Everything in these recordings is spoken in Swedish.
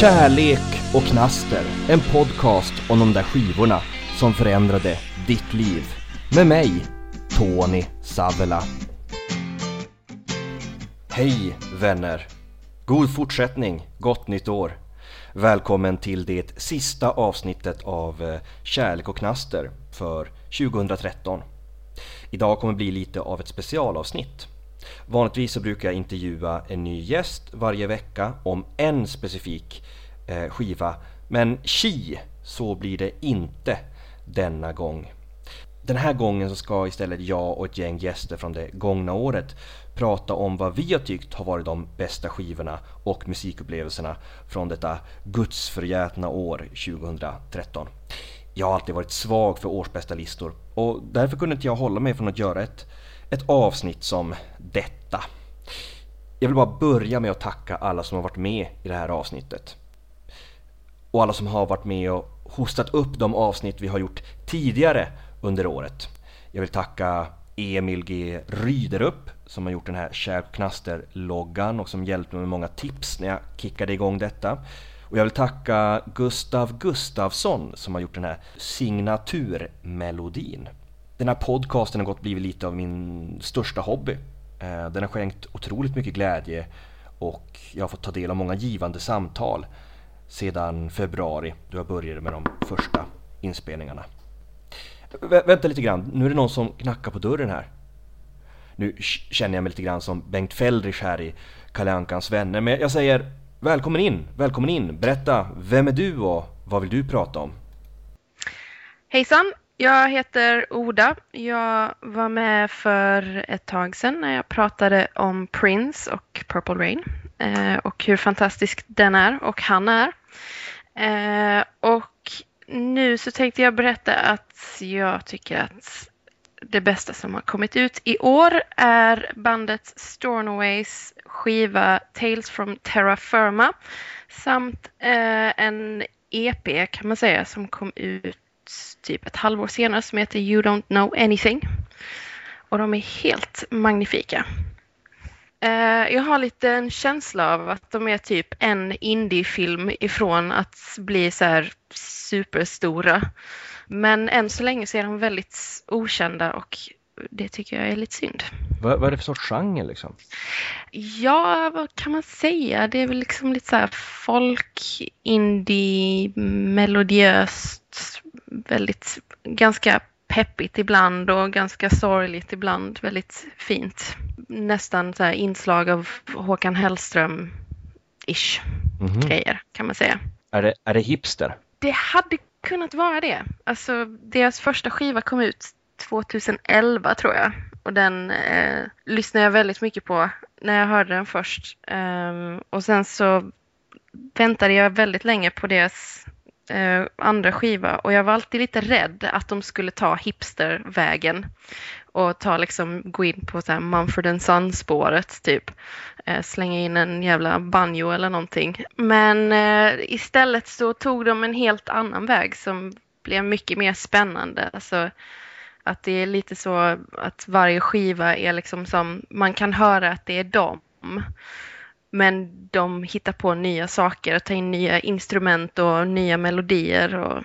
Kärlek och knaster, en podcast om de där skivorna som förändrade ditt liv. Med mig, Tony Savela. Hej vänner! God fortsättning, gott nytt år! Välkommen till det sista avsnittet av eh, Kärlek och knaster för 2013. Idag kommer bli lite av ett specialavsnitt. Vanligtvis så brukar jag intervjua en ny gäst varje vecka om en specifik eh, skiva. Men chi, så blir det inte denna gång. Den här gången så ska istället jag och ett gäng gäster från det gångna året prata om vad vi har tyckt har varit de bästa skivorna och musikupplevelserna från detta gudsförgätna år 2013. Jag har alltid varit svag för årsbästa listor och därför kunde inte jag hålla mig från att göra ett, ett avsnitt som detta. Jag vill bara börja med att tacka alla som har varit med i det här avsnittet. Och alla som har varit med och hostat upp de avsnitt vi har gjort tidigare under året. Jag vill tacka Emil G Ryderup som har gjort den här Kärpknaster-loggan och som hjälpte mig med många tips när jag kickade igång detta. Och jag vill tacka Gustav Gustavsson som har gjort den här signaturmelodin. Den här podcasten har gått blivit lite av min största hobby. Eh, den har skänkt otroligt mycket glädje och jag har fått ta del av många givande samtal sedan februari då jag började med de första inspelningarna. Vä vänta lite grann, nu är det någon som knackar på dörren här. Nu känner jag mig lite grann som Bengt Feldrich här i Kalle Ankans vänner, men jag säger välkommen in, välkommen in. Berätta, vem är du och vad vill du prata om? Hejsan, jag heter Oda. Jag var med för ett tag sedan när jag pratade om Prince och Purple Rain eh, och hur fantastisk den är och han är. Eh, och nu så tänkte jag berätta att jag tycker att det bästa som har kommit ut i år är bandet Stornaways skiva Tales from Terra Firma samt eh, en EP kan man säga som kom ut typ ett halvår senare som heter You Don't Know Anything. Och de är helt magnifika. Eh, jag har lite en känsla av att de är typ en indiefilm ifrån att bli så här superstora. Men än så länge så är de väldigt okända och det tycker jag är lite synd. Vad, vad är det för sorts genre liksom? Ja, vad kan man säga? Det är väl liksom lite så här folk, indie, melodiöst, väldigt, ganska peppigt ibland och ganska sorgligt ibland. Väldigt fint. Nästan så här inslag av Håkan Hellström-ish mm -hmm. grejer kan man säga. Är det, är det hipster? Det hade kunnat vara det. Alltså deras första skiva kom ut 2011 tror jag. Och den eh, lyssnade jag väldigt mycket på när jag hörde den först. Um, och sen så väntade jag väldigt länge på deras eh, andra skiva och jag var alltid lite rädd att de skulle ta hipstervägen och ta liksom, gå in på så här Mumford Son-spåret typ. Eh, slänga in en jävla banjo eller någonting. Men eh, istället så tog de en helt annan väg som blev mycket mer spännande. Alltså, att det är lite så att varje skiva är liksom som, man kan höra att det är dem. Men de hittar på nya saker och tar in nya instrument och nya melodier och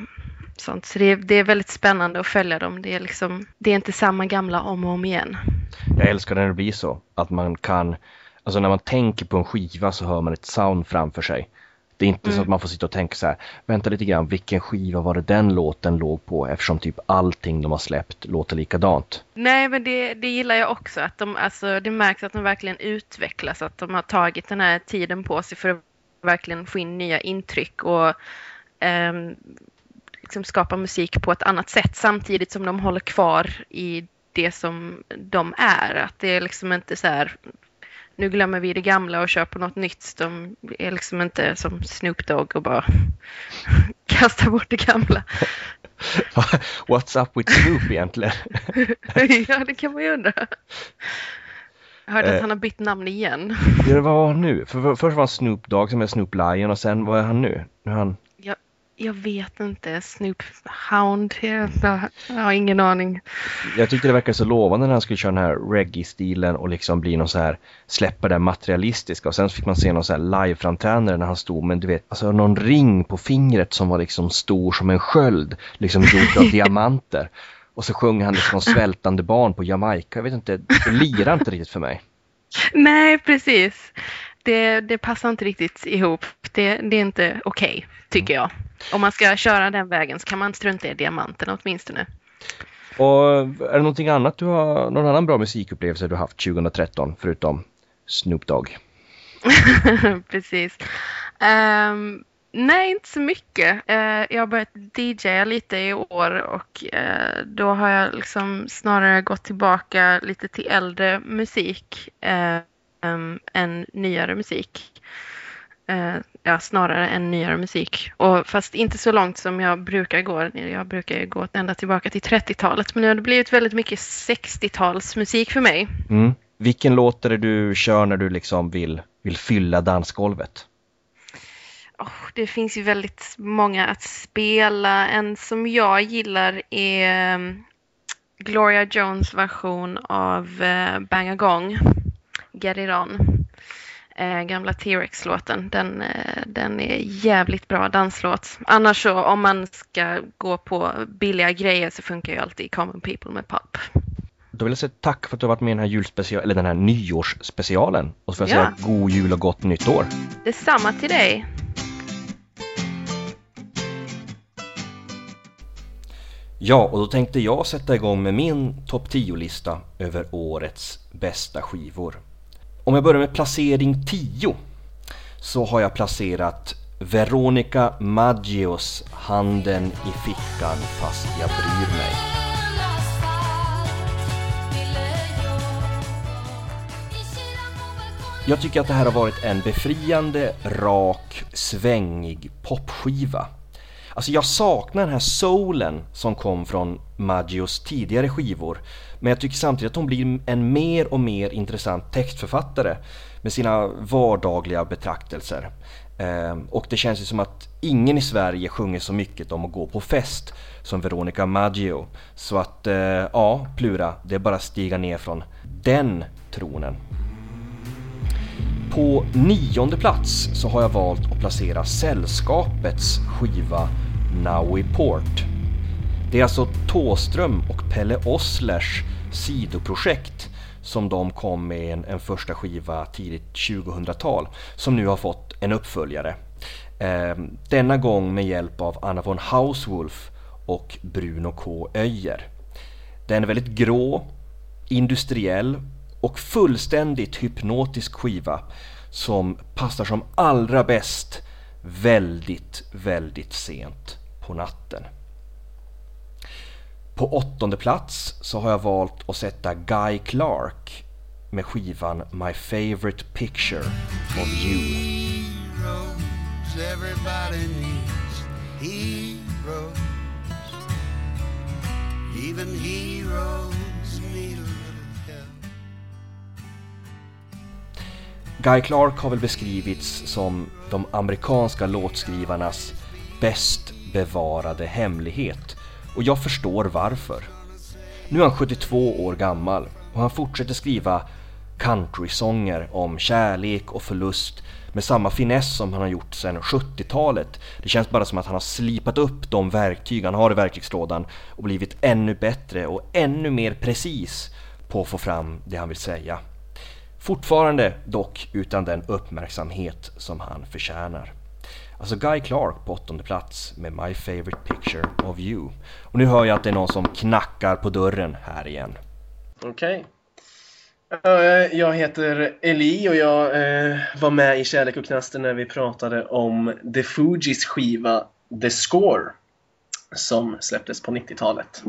sånt. Så det är, det är väldigt spännande att följa dem. Det är, liksom, det är inte samma gamla om och om igen. Jag älskar när det blir så. Att man kan, alltså när man tänker på en skiva så hör man ett sound framför sig. Det är inte mm. så att man får sitta och tänka så här, vänta lite grann, vilken skiva var det den låten låg på? Eftersom typ allting de har släppt låter likadant. Nej, men det, det gillar jag också. Att de, alltså, det märks att de verkligen utvecklas, att de har tagit den här tiden på sig för att verkligen få in nya intryck och um, liksom skapa musik på ett annat sätt samtidigt som de håller kvar i det som de är. Att det är liksom inte så här nu glömmer vi det gamla och kör på något nytt. De är liksom inte som Snoop Dogg och bara kastar bort det gamla. What's up with Snoop egentligen? ja, det kan man ju undra. Jag hörde eh, att han har bytt namn igen. ja, vad var han nu? För, för, först var han Snoop Dogg som är Snoop Lion och sen vad är han nu? nu är han... Jag, vet inte. Snoop Hound? Jag, jag har ingen aning. Jag tyckte det verkade så lovande när han skulle köra den här reggae-stilen och liksom bli någon så här, släppa det materialistiska och sen fick man se någon så här live-framträdande när han stod med, du vet, alltså någon ring på fingret som var liksom stor som en sköld, liksom gjord av diamanter. Och så sjöng han liksom svältande barn på Jamaica. Jag vet inte, det lirar inte riktigt för mig. Nej, precis. Det, det passar inte riktigt ihop. Det, det är inte okej, okay, tycker jag. Om man ska köra den vägen så kan man strunta i diamanterna åtminstone. Och är det någonting annat du har, någon annan bra musikupplevelse du haft 2013 förutom Snoop Dogg? Precis. Um, nej, inte så mycket. Uh, jag har börjat DJa lite i år och uh, då har jag liksom snarare gått tillbaka lite till äldre musik uh, um, än nyare musik. Uh, ja, snarare än nyare musik. Och fast inte så långt som jag brukar gå. Jag brukar gå ända tillbaka till 30-talet. Men nu har det blivit väldigt mycket 60-talsmusik för mig. Mm. Vilken låt är det du kör när du liksom vill, vill fylla dansgolvet? Oh, det finns ju väldigt många att spela. En som jag gillar är Gloria Jones version av uh, Bang A Gong, Get It On eh, gamla T-Rex-låten. Den, eh, den är jävligt bra danslåt. Annars så om man ska gå på billiga grejer så funkar ju alltid Common People med Pop. Då vill jag säga tack för att du har varit med i den här julspecial, eller den här nyårsspecialen. Och så får jag ja. säga god jul och gott nytt år. Detsamma till dig. Ja, och då tänkte jag sätta igång med min topp 10-lista över årets bästa skivor. Om jag börjar med placering 10 så har jag placerat Veronica Maggios Handen i fickan fast jag bryr mig. Jag tycker att det här har varit en befriande, rak, svängig popskiva. Alltså jag saknar den här soulen som kom från Maggios tidigare skivor men jag tycker samtidigt att hon blir en mer och mer intressant textförfattare med sina vardagliga betraktelser. Ehm, och det känns ju som att ingen i Sverige sjunger så mycket om att gå på fest som Veronica Maggio. Så att, eh, ja, Plura, det är bara att stiga ner från den tronen. På nionde plats så har jag valt att placera Sällskapets skiva Now We Port. Det är alltså Tåström och Pelle Oslers sidoprojekt som de kom med en, en första skiva tidigt 2000-tal som nu har fått en uppföljare. Eh, denna gång med hjälp av Anna von Hauswolf och Bruno K. Öijer. Den är väldigt grå, industriell och fullständigt hypnotisk skiva som passar som allra bäst väldigt, väldigt sent på natten. På åttonde plats så har jag valt att sätta Guy Clark med skivan My Favorite Picture. Of You. Guy Clark har väl beskrivits som de amerikanska låtskrivarnas bäst bevarade hemlighet och jag förstår varför. Nu är han 72 år gammal och han fortsätter skriva countrysånger om kärlek och förlust med samma finess som han har gjort sedan 70-talet. Det känns bara som att han har slipat upp de verktyg han har i verktygslådan och blivit ännu bättre och ännu mer precis på att få fram det han vill säga. Fortfarande dock utan den uppmärksamhet som han förtjänar. Alltså Guy Clark på åttonde plats med My Favorite Picture of You. Och nu hör jag att det är någon som knackar på dörren här igen. Okej. Okay. Jag heter Eli och jag eh, var med i Kärlek och knaster när vi pratade om The Fugees skiva The Score som släpptes på 90-talet.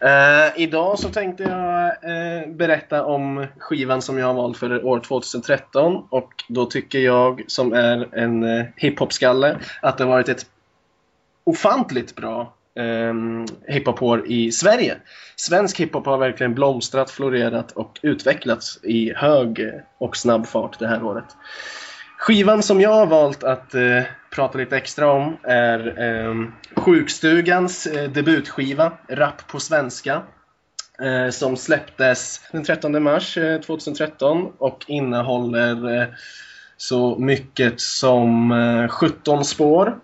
Eh, idag så tänkte jag eh, berätta om skivan som jag har valt för år 2013 och då tycker jag som är en eh, hiphop-skalle att det har varit ett ofantligt bra eh, hiphop-år i Sverige. Svensk hiphop har verkligen blomstrat, florerat och utvecklats i hög och snabb fart det här året. Skivan som jag har valt att eh, prata lite extra om är eh, Sjukstugans eh, debutskiva, Rapp på svenska. Eh, som släpptes den 13 mars eh, 2013 och innehåller eh, så mycket som eh, 17 spår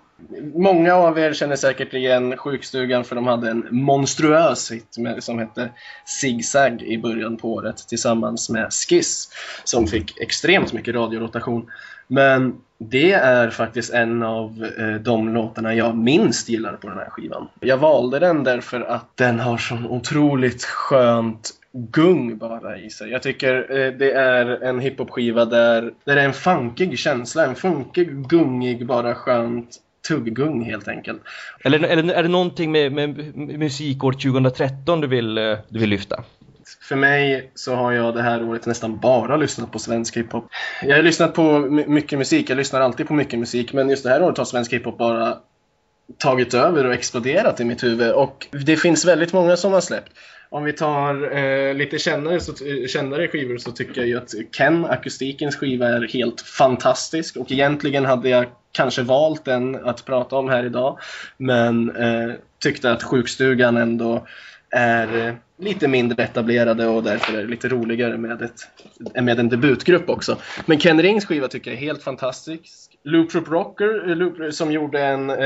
Många av er känner säkert igen Sjukstugan för de hade en monstruös hit med, som hette Zigzag i början på året tillsammans med Skiss som fick extremt mycket radiorotation. Men det är faktiskt en av eh, de låtarna jag minst gillar på den här skivan. Jag valde den därför att den har så otroligt skönt gung bara i sig. Jag tycker eh, det är en hiphop-skiva där, där det är en funkig känsla, en funkig, gungig, bara skönt tugggung helt enkelt. Eller, eller är det någonting med, med musikår 2013 du vill, eh, du vill lyfta? För mig så har jag det här året nästan bara lyssnat på svensk hiphop. Jag har lyssnat på mycket musik, jag lyssnar alltid på mycket musik, men just det här året har svensk hiphop bara tagit över och exploderat i mitt huvud. Och det finns väldigt många som har släppt. Om vi tar eh, lite kännare, så, kännare skivor så tycker jag ju att Ken, akustikens skiva, är helt fantastisk. Och egentligen hade jag kanske valt den att prata om här idag. Men eh, tyckte att Sjukstugan ändå är eh, lite mindre etablerade och därför är det lite roligare med, ett, med en debutgrupp också. Men Ken Rings skiva tycker jag är helt fantastisk. Looptroop Rocker eh, Loop, eh, som gjorde en eh,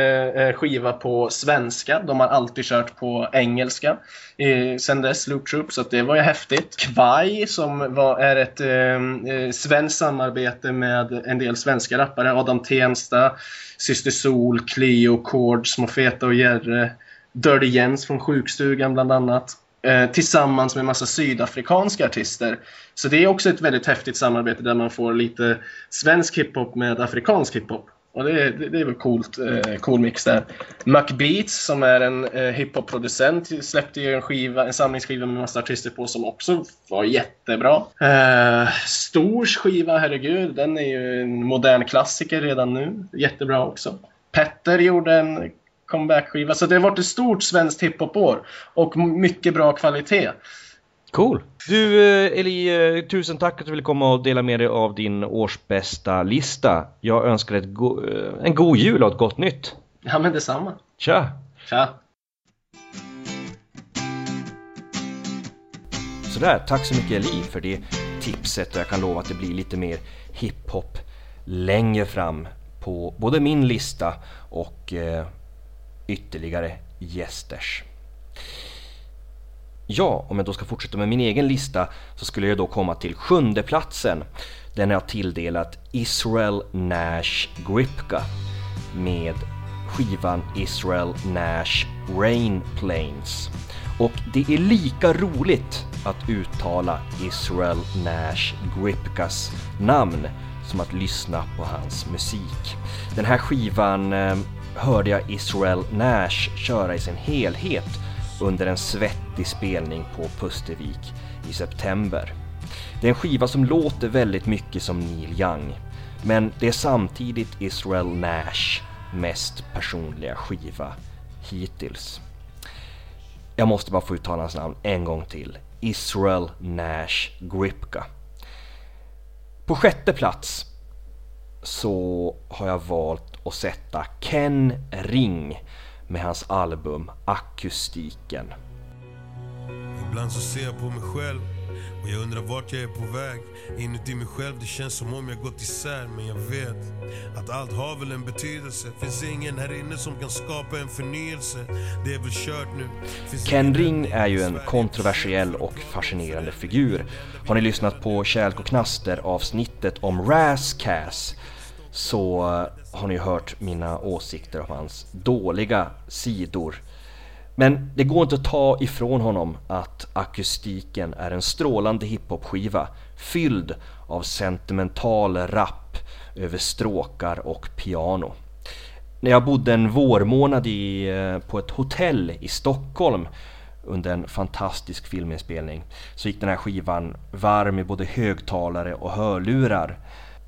eh, skiva på svenska. De har alltid kört på engelska eh, sen dess, Looptroop, så det var ju häftigt. Kvaj som var, är ett eh, svenskt samarbete med en del svenska rappare. Adam Tensta, Syster Sol, Cleo, Kord, Små Feta och Jerre. Dirty Jens från Sjukstugan bland annat. Eh, tillsammans med massa sydafrikanska artister. Så det är också ett väldigt häftigt samarbete där man får lite svensk hiphop med afrikansk hiphop. Och det, det, det är väl coolt, eh, cool mix där. Macbeats som är en eh, hiphop-producent släppte ju en, skiva, en samlingsskiva med massa artister på som också var jättebra. Eh, Stors skiva, herregud, den är ju en modern klassiker redan nu. Jättebra också. Petter gjorde en comeback-skiva. Så det har varit ett stort svenskt hiphop-år och mycket bra kvalitet. Cool! Du eh, Eli, eh, tusen tack att du ville komma och dela med dig av din årsbästa lista. Jag önskar ett go eh, en god jul och ett gott nytt. Ja men detsamma. Tja! Tja! Sådär, tack så mycket Eli för det tipset och jag kan lova att det blir lite mer hiphop längre fram på både min lista och ytterligare gästers. Ja, om jag då ska fortsätta med min egen lista så skulle jag då komma till sjunde platsen. Den har jag tilldelat Israel Nash Gripka med skivan Israel Nash Rain Plains. Och det är lika roligt att uttala Israel Nash Gripkas namn som att lyssna på hans musik. Den här skivan eh, hörde jag Israel Nash köra i sin helhet under en svettig spelning på Pustervik i september. Det är en skiva som låter väldigt mycket som Neil Young, men det är samtidigt Israel Nash mest personliga skiva hittills. Jag måste bara få uttala hans namn en gång till. Israel Nash Gripka. På sjätte plats så har jag valt att sätta Ken Ring med hans album Akustiken. Ibland så ser jag på mig själv och jag undrar vart jag är på väg. Inuti mig själv det känns som om jag gått isär men jag vet att allt har väl en betydelse. Finns ingen här inne som kan skapa en förnyelse. Det är väl kört nu. Finns Ken Ring är ju en kontroversiell och fascinerande figur. Har ni lyssnat på Kärlek och Knaster avsnittet om Cass så har ni hört mina åsikter om hans dåliga sidor. Men det går inte att ta ifrån honom att akustiken är en strålande hiphop-skiva fylld av sentimental rap över stråkar och piano. När jag bodde en vårmånad i, eh, på ett hotell i Stockholm under en fantastisk filminspelning så gick den här skivan varm i både högtalare och hörlurar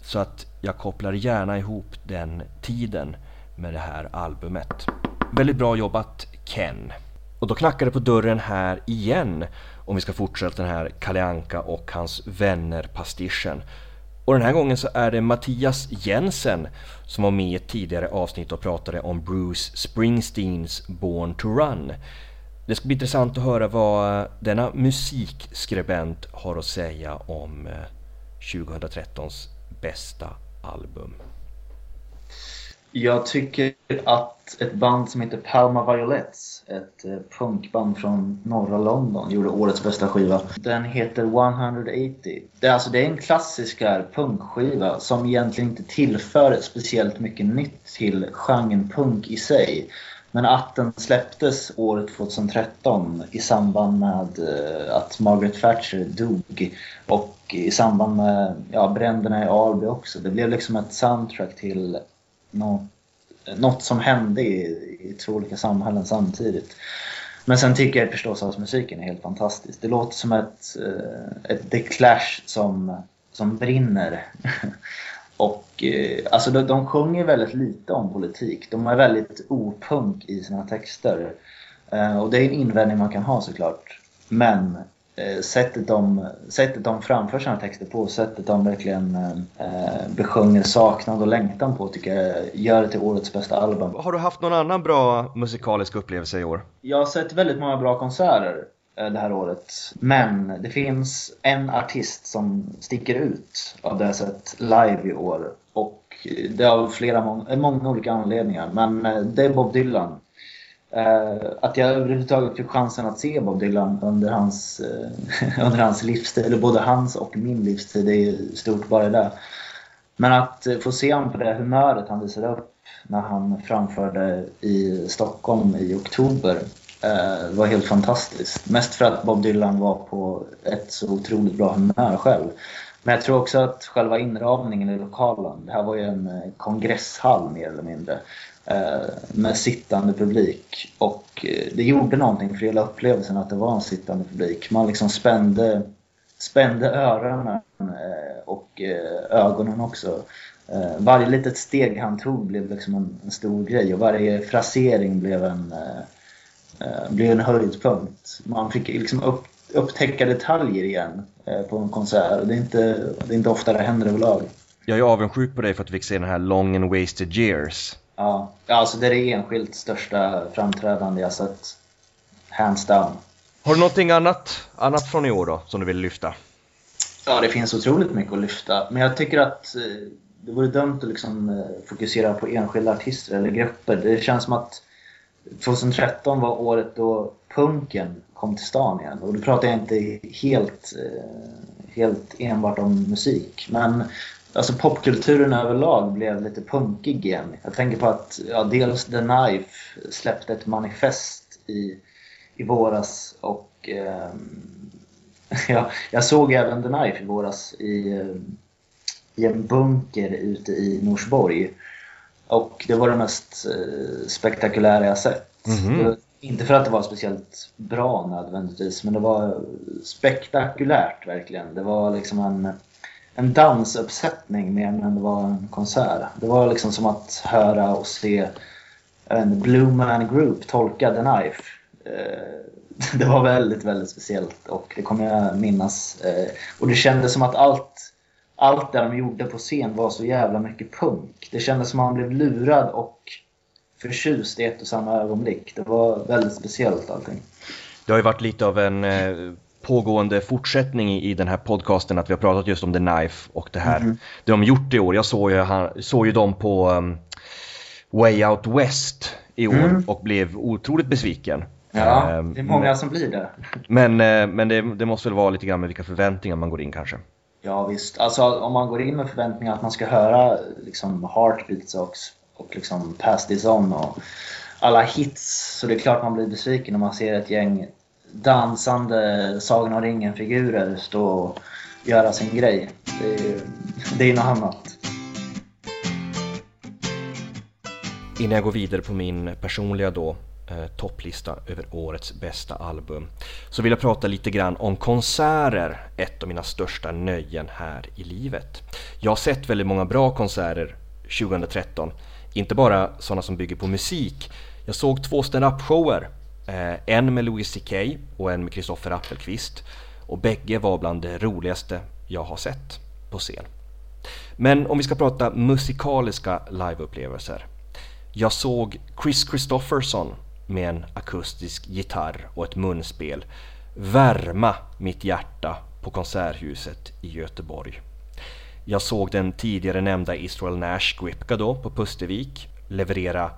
så att jag kopplar gärna ihop den tiden med det här albumet. Väldigt bra jobbat Ken! Och då knackar det på dörren här igen om vi ska fortsätta den här Kalle Anka och hans vänner-pastischen. Och den här gången så är det Mattias Jensen som var med i ett tidigare avsnitt och pratade om Bruce Springsteens Born to Run. Det ska bli intressant att höra vad denna musikskribent har att säga om eh, 2013s bästa album. Jag tycker att ett band som heter Palma Violets, ett eh, punkband från norra London, gjorde årets bästa skiva. Den heter 180. Det är, alltså, det är en klassisk punkskiva som egentligen inte tillför speciellt mycket nytt till genren punk i sig. Men att den släpptes året 2013 i samband med eh, att Margaret Thatcher dog och i samband med ja, bränderna i Alby också. Det blev liksom ett soundtrack till något, något som hände i, i två olika samhällen samtidigt. Men sen tycker jag förstås att musiken är helt fantastisk. Det låter som ett, eh, ett The Clash som, som brinner. Och eh, alltså de, de sjunger väldigt lite om politik. De är väldigt opunk i sina texter. Eh, och det är en invändning man kan ha såklart. Men sättet, de, sättet de framför sina texter på, sättet de verkligen eh, besjunger saknad och längtan på tycker jag gör det till årets bästa album. Har du haft någon annan bra musikalisk upplevelse i år? Jag har sett väldigt många bra konserter. Eh, det här året. Men det finns en artist som sticker ut av det jag sett live i år. Och det har flera, många, många olika anledningar. Men eh, det är Bob Dylan. Uh, att jag överhuvudtaget fick chansen att se Bob Dylan under hans, uh, under hans livstid, eller både hans och min livstid, det är stort bara det. Men att uh, få se honom på det humöret han visade upp när han framförde i Stockholm i oktober var helt fantastiskt. Mest för att Bob Dylan var på ett så otroligt bra humör själv. Men jag tror också att själva inramningen i lokalen, det här var ju en kongresshall mer eller mindre, Eh, med sittande publik. Och eh, det gjorde någonting för hela upplevelsen att det var en sittande publik. Man liksom spände, spände öronen eh, och ögonen också. Varje litet steg han tog blev liksom en, en stor grej och varje frasering blev en blev en höjdpunkt. Man fick liksom upp, upptäcka detaljer igen på en konsert. Det är, inte, det är inte ofta det händer överlag. Jag är avundsjuk på dig för att du fick se den här Long and Wasted Years. Ja, alltså det är det enskilt största framträdande jag sett. Hands down. Har du någonting annat, annat från i år då, som du vill lyfta? Ja, det finns otroligt mycket att lyfta. Men jag tycker att eh, det vore dumt att liksom eh, fokusera på enskilda artister eller grupper. Det känns som att 2013 var året då punken kom till stan igen. Och då pratar jag inte helt, eh, helt enbart om musik. Men alltså popkulturen överlag blev lite punkig igen. Jag tänker på att ja, dels The Knife släppte ett manifest i, i våras och eh, ja, jag såg även The Knife i våras i, eh, i en bunker ute i Norsborg. Och det var det mest eh, spektakulära jag sett. Mm -hmm. Inte för att det var speciellt bra nödvändigtvis, men det var spektakulärt verkligen. Det var liksom en, en dansuppsättning mer än det var en konsert. Det var liksom som att höra och se en Blue Man Group tolka The Knife. Eh, det var väldigt, väldigt speciellt och det kommer jag minnas. Eh, och det kändes som att allt allt det de gjorde på scen var så jävla mycket punk. Det kändes som att man blev lurad och förtjust i ett och samma ögonblick. Det var väldigt speciellt allting. Det har ju varit lite av en eh, pågående fortsättning i den här podcasten att vi har pratat just om The Knife och det här. Mm. Det de gjort i år. Jag såg ju, såg ju dem på um, Way Out West i år mm. och blev otroligt besviken. Ja, ehm, det är många men, som blir det. Men, eh, men det, det, måste väl vara lite grann med vilka förväntningar man går in kanske. Ja visst, alltså om man går in med förväntningar att man ska höra liksom Heartbeats och, och liksom Pass This On och alla hits så det är klart man blir besviken när man ser ett gäng dansande Sagan om ringen-figurer stå och göra sin grej. Det är, det är något annat. Innan jag går vidare på min personliga då eh, topplista över årets bästa album så vill jag prata lite grann om konserter, ett av mina största nöjen här i livet. Jag har sett väldigt många bra konserter 2013, inte bara sådana som bygger på musik. Jag såg två stand-up-shower, Eh, en med Louis CK och en med Kristoffer Appelqvist och bägge var bland det roligaste jag har sett på scen. Men om vi ska prata musikaliska liveupplevelser. Jag såg Chris Christofferson med en akustisk gitarr och ett munspel värma mitt hjärta på Konserthuset i Göteborg. Jag såg den tidigare nämnda Israel Nash Gripka då på Pustervik leverera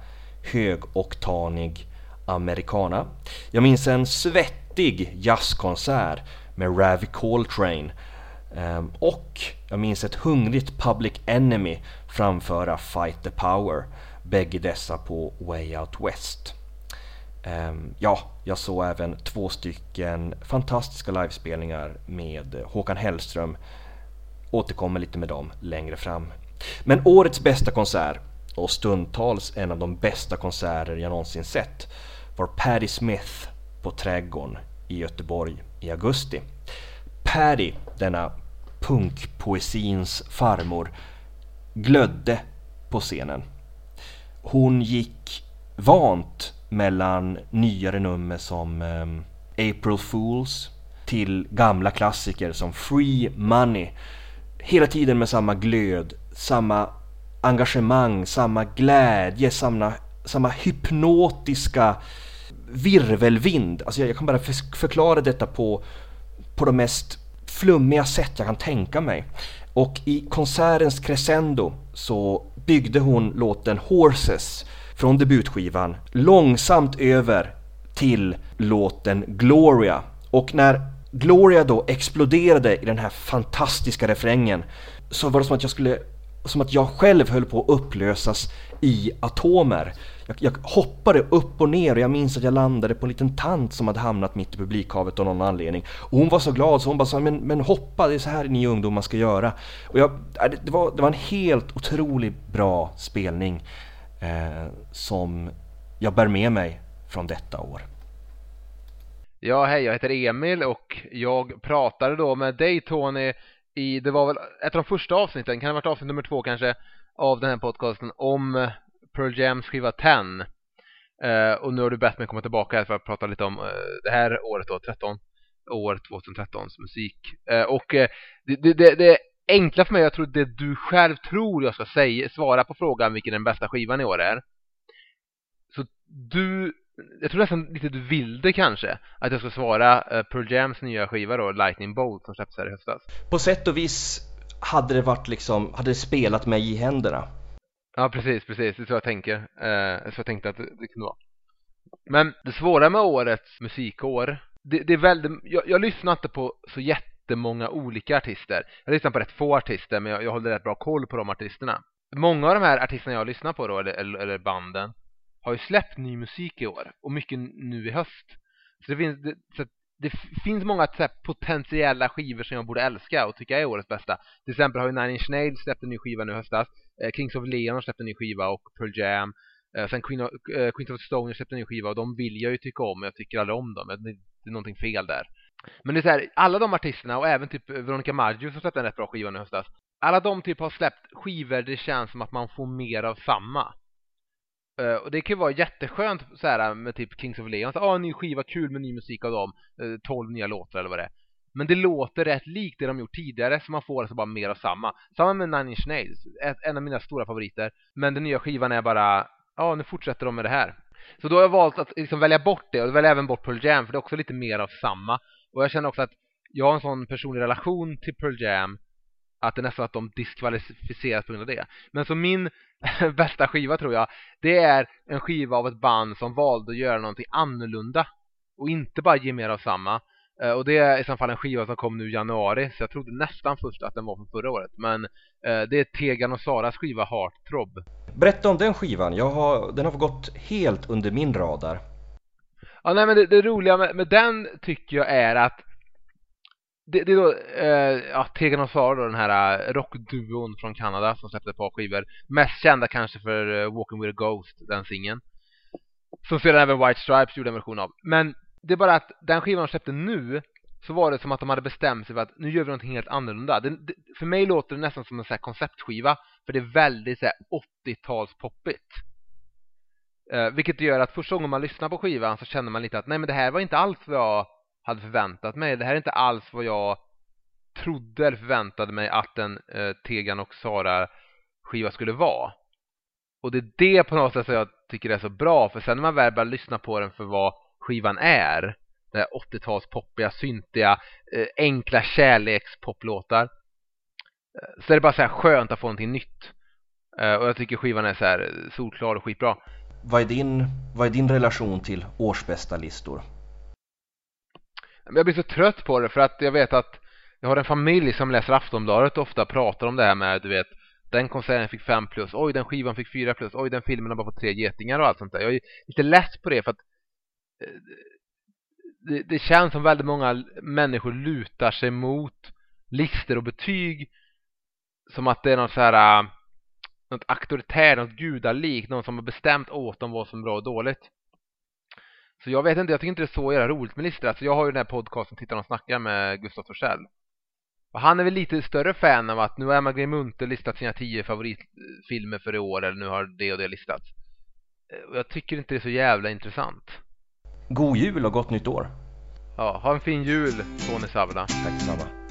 högoktanig americana. Jag minns en svettig jazzkonsert med Ravi Coltrane ehm, och jag minns ett hungrigt Public Enemy framföra Fight the Power, bägge dessa på Way Out West. Ehm, ja, jag såg även två stycken fantastiska livespelningar med Håkan Hellström. Återkommer lite med dem längre fram. Men årets bästa konsert, och stundtals en av de bästa konserter jag någonsin sett, var Patti Smith på Trädgården i Göteborg i augusti. Patti, denna punkpoesins farmor, glödde på scenen. Hon gick vant mellan nyare nummer som ehm, April Fools till gamla klassiker som Free Money. Hela tiden med samma glöd, samma engagemang, samma glädje, samma, samma hypnotiska virvelvind. Alltså jag, jag kan bara förklara detta på, på de mest flummiga sätt jag kan tänka mig. Och i konsertens crescendo så byggde hon låten Horses från debutskivan långsamt över till låten Gloria. Och när Gloria då exploderade i den här fantastiska refrängen så var det som att jag skulle som att jag själv höll på att upplösas i atomer. Jag, jag, hoppade upp och ner och jag minns att jag landade på en liten tant som hade hamnat mitt i publikhavet av någon anledning. Och hon var så glad så hon bara sa men, men hoppa, det är så här ni ungdomar ska göra. Och jag, äh, det, var, det var en helt otroligt bra spelning eh, som jag bär med mig från detta år. Ja, hej, jag heter Emil och jag pratade då med dig Tony i, det var väl ett av de första avsnitten, kan det ha varit avsnitt nummer två kanske, av den här podcasten om Pearl Jams skiva 10. Uh, eh, och nu har du bett mig komma tillbaka för att prata lite om uh, det här året då, 13, år 2013s musik. Uh, och det, det, det, det enkla för mig, jag tror det du själv tror jag ska säga, svara på frågan vilken den bästa skivan i år är. Så du, jag tror nästan lite du vill det kanske, att jag ska svara uh, Pearl Jams nya skiva då, Lightning Bolt som släpptes här i höstas. På sätt och vis hade det varit liksom, hade det spelat mig i händerna. Ja, precis, precis. Det är så jag tänker. Eh, så jag tänkte att det, det kunde vara. Men det svåra med årets musikår, det, det är väldigt, jag, jag lyssnar inte på så jättemånga olika artister. Jag lyssnar på rätt få artister men jag, jag håller rätt bra koll på de artisterna. Många av de här artisterna jag lyssnar på då, eller, eller banden, har ju släppt ny musik i år och mycket nu i höst. Så det finns, det, så det finns många här, potentiella skivor som jag borde älska och tycka är årets bästa. Till exempel har ju Nine Inch Nails släppt en ny skiva nu i höstas. Eh, Kings of Leon har släppt en ny skiva och Pearl Jam. Eh, sen Queen of, eh, Queens of Stone har släppt en ny skiva och de vill jag ju tycka om. Jag tycker aldrig om dem. Det, det är någonting fel där. Men det är så här, alla de artisterna och även typ Veronica Maggio som släppte en rätt bra skiva nu höstas. Alla de typ har släppt skivor det känns som att man får mer av samma. Uh, och det kan ju vara jätteskönt så här med typ Kings of Leon. Ja, ah, ny skiva, kul med ny musik av dem. Eh, uh, 12 nya låtar eller vad det är. Men det låter rätt likt det de gjort tidigare så man får alltså bara mer av samma. Samma med Nine Inch Nails, ett, en av mina stora favoriter. Men den nya skivan är bara, ja ah, nu fortsätter de med det här. Så då har jag valt att liksom välja bort det och välja även bort Pearl Jam för det är också lite mer av samma. Och jag känner också att jag har en sån personlig relation till Pearl Jam att det är nästan att de diskvalificeras på grund av det. Men så min bästa skiva tror jag, det är en skiva av ett band som valde att göra någonting annorlunda och inte bara ge mer av samma. Eh, och det är i så fall en skiva som kom nu i januari så jag trodde nästan först att den var från förra året. Men eh, det är Tegan och Saras skiva Heartthrob. Berätta om den skivan, jag har, den har gått helt under min radar. Ja, nej, men det, det roliga med, med, den tycker jag är att det, det är då, eh, ja, Tegan och Sara då, den här eh, rockduon från Kanada som släppte ett par skivor. Mest kända kanske för uh, Walking with a Ghost, den singeln. Som sedan även White Stripes gjorde en version av. Men det är bara att den skivan de släppte nu så var det som att de hade bestämt sig för att nu gör vi någonting helt annorlunda. Det, det, för mig låter det nästan som en så konceptskiva för det är väldigt 80-tals poppigt. Eh, vilket gör att första gången man lyssnar på skivan så känner man lite att nej men det här var inte alls vad jag hade förväntat mig. Det här är inte alls vad jag trodde eller förväntade mig att en eh, Tegan och Sara skiva skulle vara. Och det är det på något sätt som jag tycker är så bra för sen när man väl börjar lyssna på den för vad skivan är det här 80-tals poppiga, syntiga, eh, enkla kärlekspoplåtar eh, så är det bara så här skönt att få någonting nytt. Eh, och jag tycker skivan är så här solklar och skitbra. Vad är din, vad är din relation till årsbästa listor? Jag blir så trött på det för att jag vet att jag har en familj som läser Aftonbladet och ofta pratar om det här med, du vet, den konserten fick 5 plus, oj den skivan fick 4 plus, oj den filmen har bara fått tre getingar och allt sånt där. Jag är lite less på det för att eh, det, det känns som väldigt många människor lutar sig mot listor och betyg som att det är något så här eh, något auktoritärt, något gudalikt, någon som har bestämt åt dem vad som är bra och dåligt. Så jag vet inte, jag tycker inte det är så jävla roligt med listor. Alltså jag har ju den här podcasten Tittar och snackar med Gustav Torssell. Och han är väl lite större fan av att nu har Emma Green Munter listat sina tio favoritfilmer för i år eller nu har det och det listats. Och jag tycker inte det är så jävla intressant. God jul och gott nytt år! Ja, ha en fin jul Tony Savla. Tack detsamma.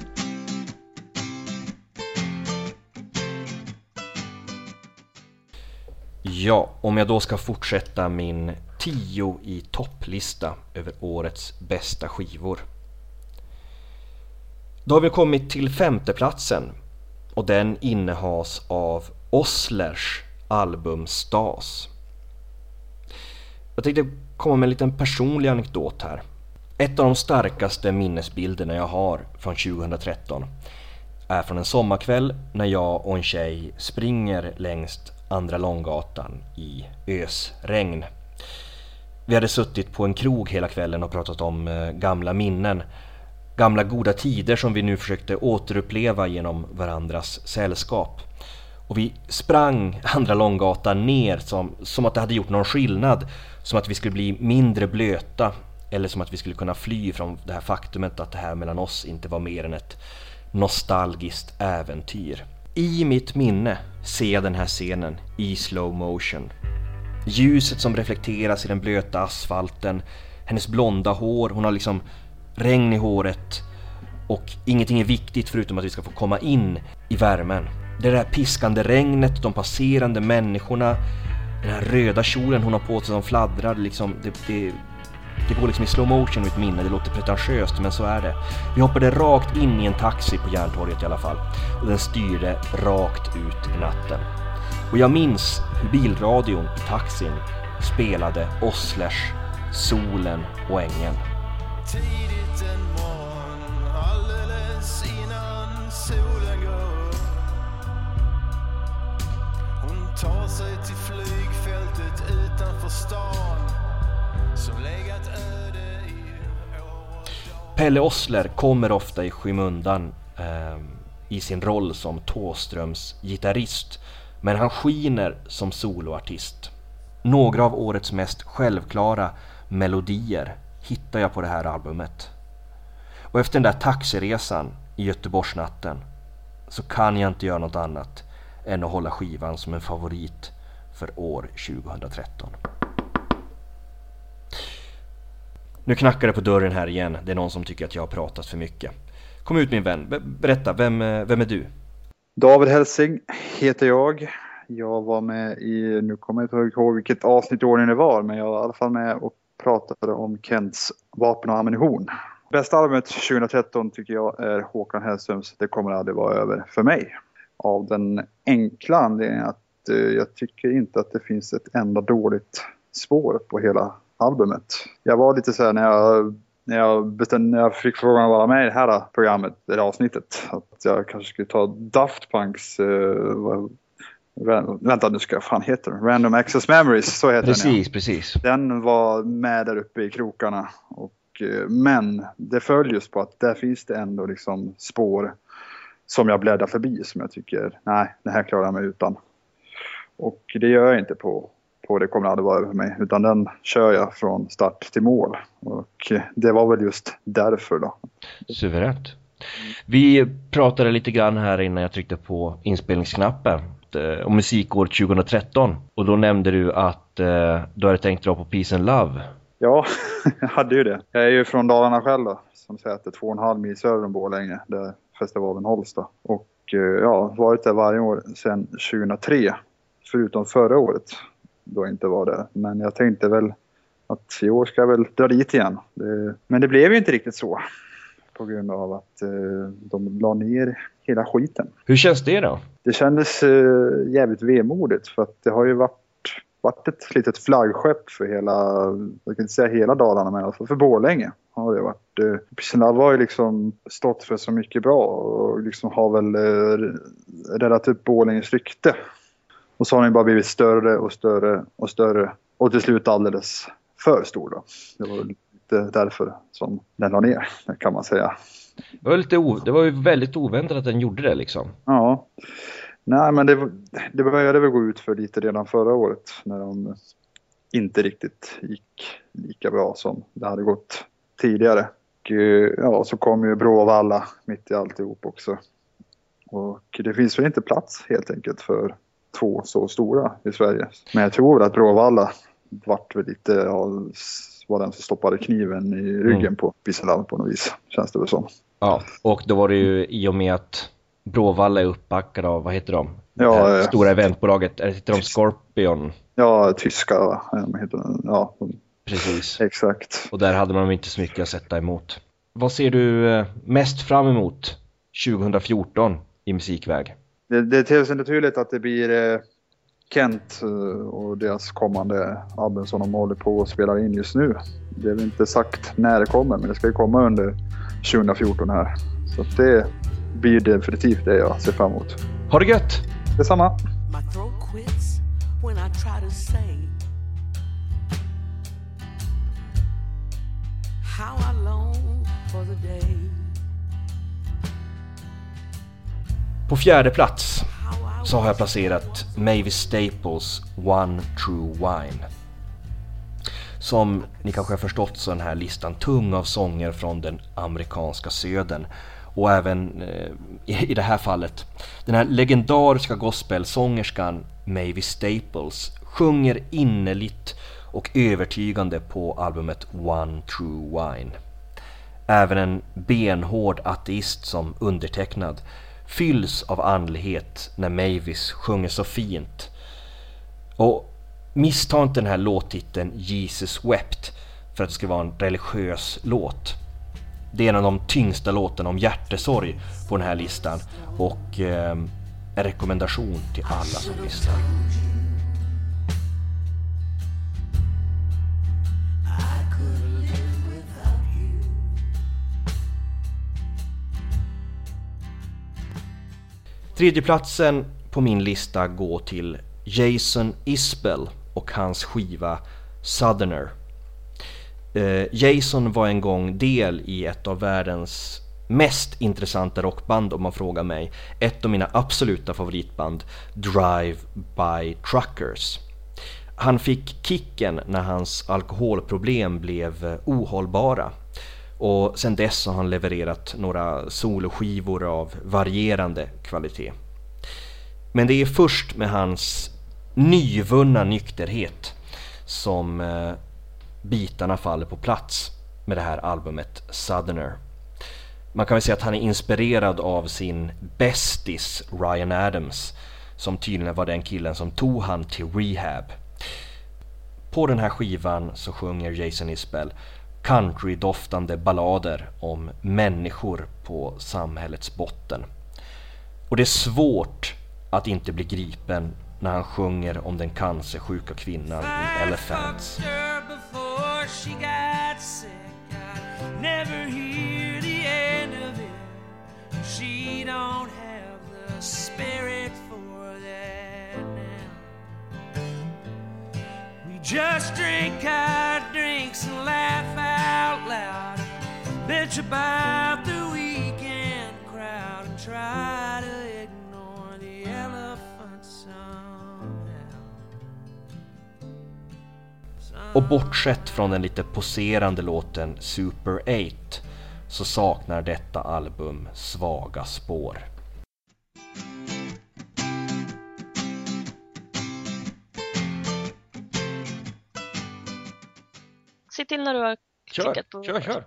Ja, om jag då ska fortsätta min 10 i topplista över årets bästa skivor. Då har vi kommit till femteplatsen och den innehas av Oslers album Stas. Jag tänkte komma med en liten personlig anekdot här. Ett av de starkaste minnesbilderna jag har från 2013 är från en sommarkväll när jag och en tjej springer längs Andra Långgatan i ösregn. Vi hade suttit på en krog hela kvällen och pratat om eh, gamla minnen. Gamla goda tider som vi nu försökte återuppleva genom varandras sällskap. Och vi sprang Andra Långgatan ner som, som att det hade gjort någon skillnad. Som att vi skulle bli mindre blöta eller som att vi skulle kunna fly från det här faktumet att det här mellan oss inte var mer än ett nostalgiskt äventyr. I mitt minne ser jag den här scenen i slow motion. Ljuset som reflekteras i den blöta asfalten, hennes blonda hår, hon har liksom regn i håret och ingenting är viktigt förutom att vi ska få komma in i värmen. Det där piskande regnet, de passerande människorna, den här röda kjolen hon har på sig som fladdrar liksom. Det, det, det går liksom i slow motion i mitt minne, det låter pretentiöst men så är det. Vi hoppade rakt in i en taxi på Järntorget i alla fall och den styrde rakt ut i natten. Och jag minns hur bilradion i taxin spelade Oslers Solen och ängen. Tidigt en morgon, alldeles innan solen går upp. Hon tar sig till flygfältet utanför stan Pelle Osler kommer ofta i skymundan eh, i sin roll som Tåströms gitarrist men han skiner som soloartist. Några av årets mest självklara melodier hittar jag på det här albumet. Och efter den där taxiresan i Göteborgsnatten så kan jag inte göra något annat än att hålla skivan som en favorit för år 2013. Nu knackar det på dörren här igen. Det är någon som tycker att jag har pratat för mycket. Kom ut min vän. berätta, vem, eh, vem är du? David Helsing heter jag. Jag var med i, nu kommer jag inte ihåg vilket avsnitt i ordningen det var, men jag var i alla fall med och pratade om Kents vapen och ammunition. Bästa albumet 2013 tycker jag är Håkan Hellströms Det kommer aldrig vara över för mig. Av den enkla anledningen att eh, jag tycker inte att det finns ett enda dåligt spår på hela albumet. Jag var lite så här när jag, när jag, bestämde, när jag fick frågan att vara med i det här programmet, det här avsnittet, att jag kanske skulle ta Daft Punks uh, Vänta nu ska jag fan heter den? Random Access Memories, så heter precis, den ja. Precis, Den var med där uppe i krokarna. Och, eh, men det följs på att där finns det ändå liksom spår som jag bläddrar förbi som jag tycker, nej, det här klarar jag mig utan. Och det gör jag inte på på det kommer aldrig vara för mig. Utan den kör jag från start till mål. Och det var väl just därför då. Suveränt. Vi pratade lite grann här innan jag tryckte på inspelningsknappen eh, om musikår 2013 och då nämnde du att eh, du hade tänkt dra på Peace and Love. Ja, jag hade ju det. Jag är ju från Dalarna själv då, som säger att det är två och en halv mil söder om Borlänge, där festivalen hålls då. Och eh, ja, varit där varje år sedan 2003. Förutom förra året då inte var där. Men jag tänkte väl att i år ska jag väl dra dit igen. Det, men det blev ju inte riktigt så. På grund av att eh, de la ner hela skiten. Hur känns det då? Det kändes eh, jävligt vemodigt för att det har ju varit, varit ett litet flaggskepp för hela, jag kan inte säga hela Dalarna men alltså för Borlänge. Har det varit. Eh, Pisenal har ju liksom stått för så mycket bra och liksom har väl eh, räddat upp Borlänges rykte. Och så har den bara blivit större och större och större och till slut alldeles för stor då. Det var lite därför som den la ner kan man säga. Det var, lite o, det var ju väldigt oväntat att den gjorde det liksom. Ja. Nej, men det, det började väl gå ut för lite redan förra året när de inte riktigt gick lika bra som det hade gått tidigare. Och, ja, så kom ju Bråvalla mitt i alltihop också. Och det finns väl inte plats helt enkelt för två så stora i Sverige. Men jag tror att Bråvalla vart väl lite, ja, var den som stoppade kniven i ryggen mm. på Bisselal på något vis, känns det väl som. Ja, och då var det ju i och med att Bråvalla är uppbackade av, vad heter de? Ja, det stora eventbolaget, heter de Scorpion? Ja, tyska, heter den? Ja, Precis. Exakt. Och där hade man inte så mycket att sätta emot. Vad ser du eh, mest fram emot 2014 i musikväg? Det, det ter sig naturligt att det blir eh, Kent eh, och deras kommande album som de håller på att spela in just nu. Det är väl inte sagt när det kommer, men det ska ju komma under 2014 här. Så det blir definitivt det jag ser fram emot. Ha det gött! Detsamma! På fjärde plats så har jag placerat Mavis Staples One True Wine. Som ni kanske har förstått så är den här listan tung av sånger från den amerikanska södern. Och även eh, i det här fallet, den här legendariska gospelsångerskan Mavis Staples sjunger innerligt och övertygande på albumet One True Wine. Även en benhård ateist som undertecknad fylls av andlighet när Mavis sjunger så fint. Och missta inte den här låttiteln Jesus Wept för att det ska vara en religiös låt. Det är en av de tyngsta låtarna om hjärtesorg på den här listan och eh, en rekommendation till alla som lyssnar. Tredjeplatsen på min lista går till Jason Isbell och hans skiva Southerner. Eh, Jason var en gång del i ett av världens mest intressanta rockband om man frågar mig. Ett av mina absoluta favoritband, Drive by Truckers. Han fick kicken när hans alkoholproblem blev eh, ohållbara och sen dess har han levererat några soloskivor av varierande kvalitet. Men det är först med hans nyvunna nykterhet som eh, bitarna faller på plats med det här albumet Southerner. Man kan väl säga att han är inspirerad av sin bästis Ryan Adams som tydligen var den killen som tog han till rehab. På den här skivan så sjunger Jason Isbell countrydoftande ballader om människor på samhällets botten. Och det är svårt att inte bli gripen när han sjunger om den cancersjuka kvinnan i Elephants. Spirit Just drink our drinks and laugh out loud. Bitch about the weekend crowd and try to ignore the elephant somehow. Och bortsett från den lite poserande låten Super 8 så saknar detta album svaga spår. Se till när du har kör, klickat på... Kör, kör!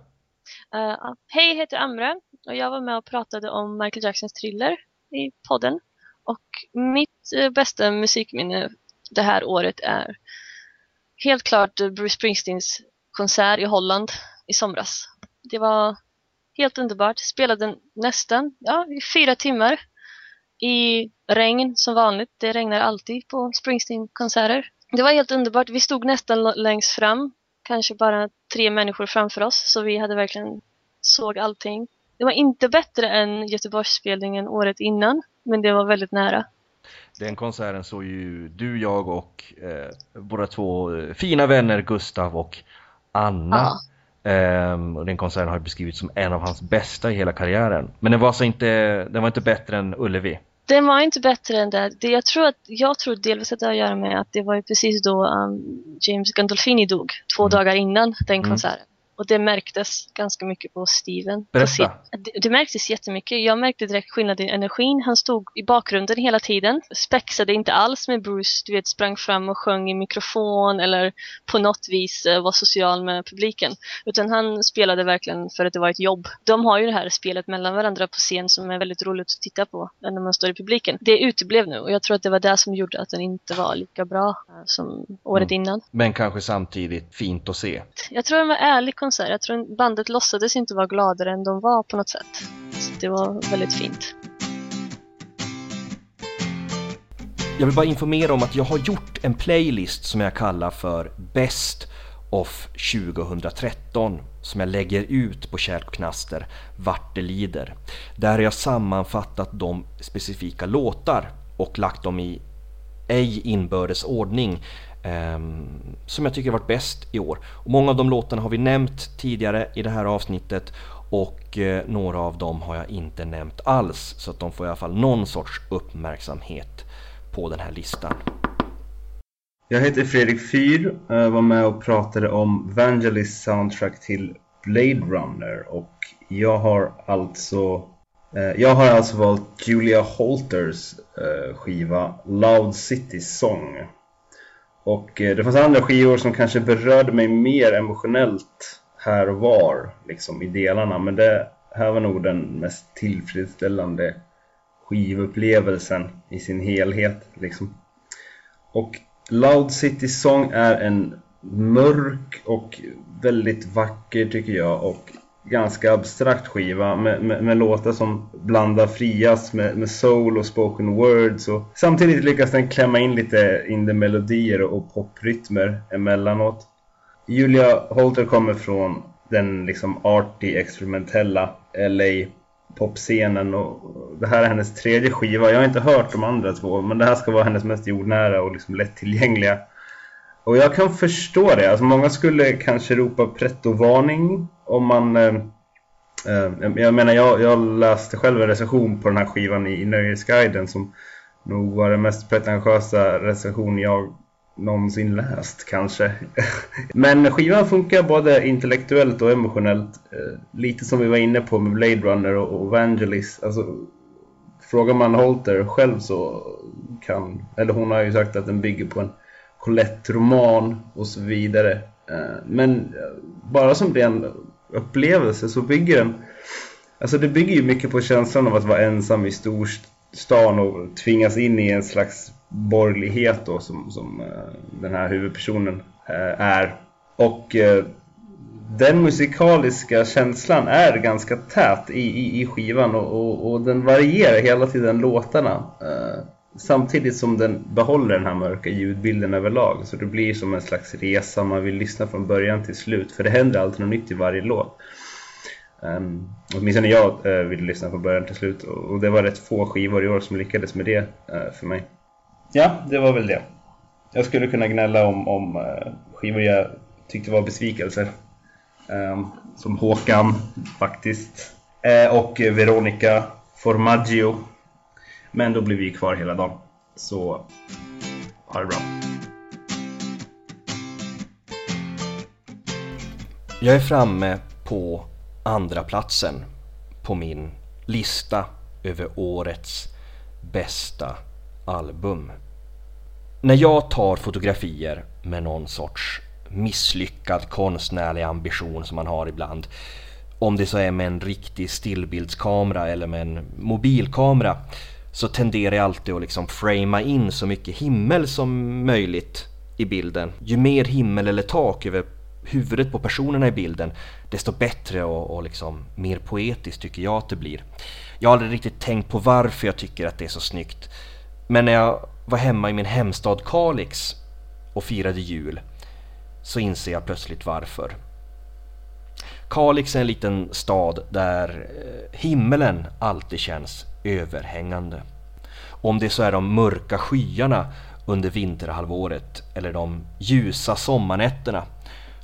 Uh, hej, heter Amre och jag var med och pratade om Michael Jacksons thriller i podden. Och mitt uh, bästa musikminne det här året är helt klart Bruce Springsteens konsert i Holland i somras. Det var helt underbart. Spelade nästan ja, i fyra timmar i regn som vanligt. Det regnar alltid på Springsteen-konserter. Det var helt underbart. Vi stod nästan längst fram, kanske bara tre människor framför oss, så vi hade verkligen såg allting. Det var inte bättre än Göteborgsspelningen året innan, men det var väldigt nära. Den konserten såg ju du, jag och eh, våra två eh, fina vänner Gustav och Anna. Ja. Um, och den konserten har beskrivits som en av hans bästa i hela karriären. Men den var alltså inte, den var inte bättre än Ullevi? Den var inte bättre än det. det jag, tror att, jag tror delvis att det har att göra med att det var precis då um, James Gandolfini dog, två mm. dagar innan den mm. konserten. Och det märktes ganska mycket på Steven. Berätta. Det, det märktes jättemycket. Jag märkte direkt skillnad i energin. Han stod i bakgrunden hela tiden. Spexade inte alls med Bruce. Du vet, sprang fram och sjöng i mikrofon eller på något vis eh, var social med publiken. Utan han spelade verkligen för att det var ett jobb. De har ju det här spelet mellan varandra på scen som är väldigt roligt att titta på när man står i publiken. Det uteblev nu och jag tror att det var det som gjorde att den inte var lika bra eh, som året mm. innan. Men kanske samtidigt fint att se. Jag tror den var ärlig konsert. Jag tror bandet låtsades inte vara gladare än de var på något sätt. Så det var väldigt fint. Jag vill bara informera om att jag har gjort en playlist som jag kallar för Best of 2013 som jag lägger ut på Kärlknaster vart det lider. Där har jag sammanfattat de specifika låtar och lagt dem i ej inbördes ordning Ehm, som jag tycker varit bäst i år. Och många av de låtarna har vi nämnt tidigare i det här avsnittet och eh, några av dem har jag inte nämnt alls så att de får i alla fall någon sorts uppmärksamhet på den här listan. Jag heter Fredrik Fyr, jag eh, var med och pratade om Vangelis soundtrack till Blade Runner och jag har alltså eh, jag har alltså valt Julia Holters eh, skiva Loud City Song och eh, det fanns andra skivor som kanske berörde mig mer emotionellt här och var, liksom i delarna. Men det här var nog den mest tillfredsställande skivupplevelsen i sin helhet. Liksom. Och Loud City Song är en mörk och väldigt vacker tycker jag och ganska abstrakt skiva med, med, med, låtar som blandar frias med, med soul och spoken words och samtidigt lyckas den klämma in lite in the melodier och poprytmer emellanåt. Julia Holter kommer från den liksom arty experimentella LA popscenen och det här är hennes tredje skiva. Jag har inte hört de andra två men det här ska vara hennes mest jordnära och liksom lättillgängliga. Och jag kan förstå det. Alltså många skulle kanske ropa pretto-varning om man... Eh, eh, jag menar, jag, jag läste själv en recension på den här skivan i, i Nöjesguiden som nog var den mest pretentiösa recension jag någonsin läst kanske. Men skivan funkar både intellektuellt och emotionellt. Eh, lite som vi var inne på med Blade Runner och, och Vangelis. Alltså, frågar man Holter själv så kan, eller hon har ju sagt att den bygger på en Colette-roman och så vidare. Eh, men bara som ren upplevelse så bygger den Alltså det bygger ju mycket på känslan av att vara ensam i storstan och tvingas in i en slags borgerlighet då som, som eh, den här huvudpersonen eh, är. Och eh, den musikaliska känslan är ganska tät i, i, i skivan och, och, och, den varierar hela tiden låtarna. Samtidigt som den behåller den här mörka ljudbilden överlag. Så det blir som en slags resa, man vill lyssna från början till slut. För det händer alltid något nytt i varje låt. Um, åtminstone jag eh, uh, ville lyssna från början till slut. Och, det var rätt få skivor i år som lyckades med det uh, för mig. Ja, det var väl det. Jag skulle kunna gnälla om, om uh, skivor jag tyckte var besvikelser. Um, som Håkan, faktiskt. Uh, och Veronica Formaggio men då blir vi kvar hela dagen. Så ha det bra. Jag är framme på andra platsen på min lista över årets bästa album. När jag tar fotografier med någon sorts misslyckad konstnärlig ambition som man har ibland Om det så är med en riktig stillbildskamera eller med en mobilkamera så tenderar jag alltid att liksom framea in så mycket himmel som möjligt i bilden. Ju mer himmel eller tak över huvudet på personerna i bilden desto bättre och, och liksom mer poetiskt tycker jag att det blir. Jag har aldrig riktigt tänkt på varför jag tycker att det är så snyggt. Men när jag var hemma i min hemstad Kalix och firade jul så inser jag plötsligt varför. Kalix är en liten stad där eh, himmelen alltid känns överhängande. Om det så är de mörka skyarna under vinterhalvåret eller de ljusa sommarnätterna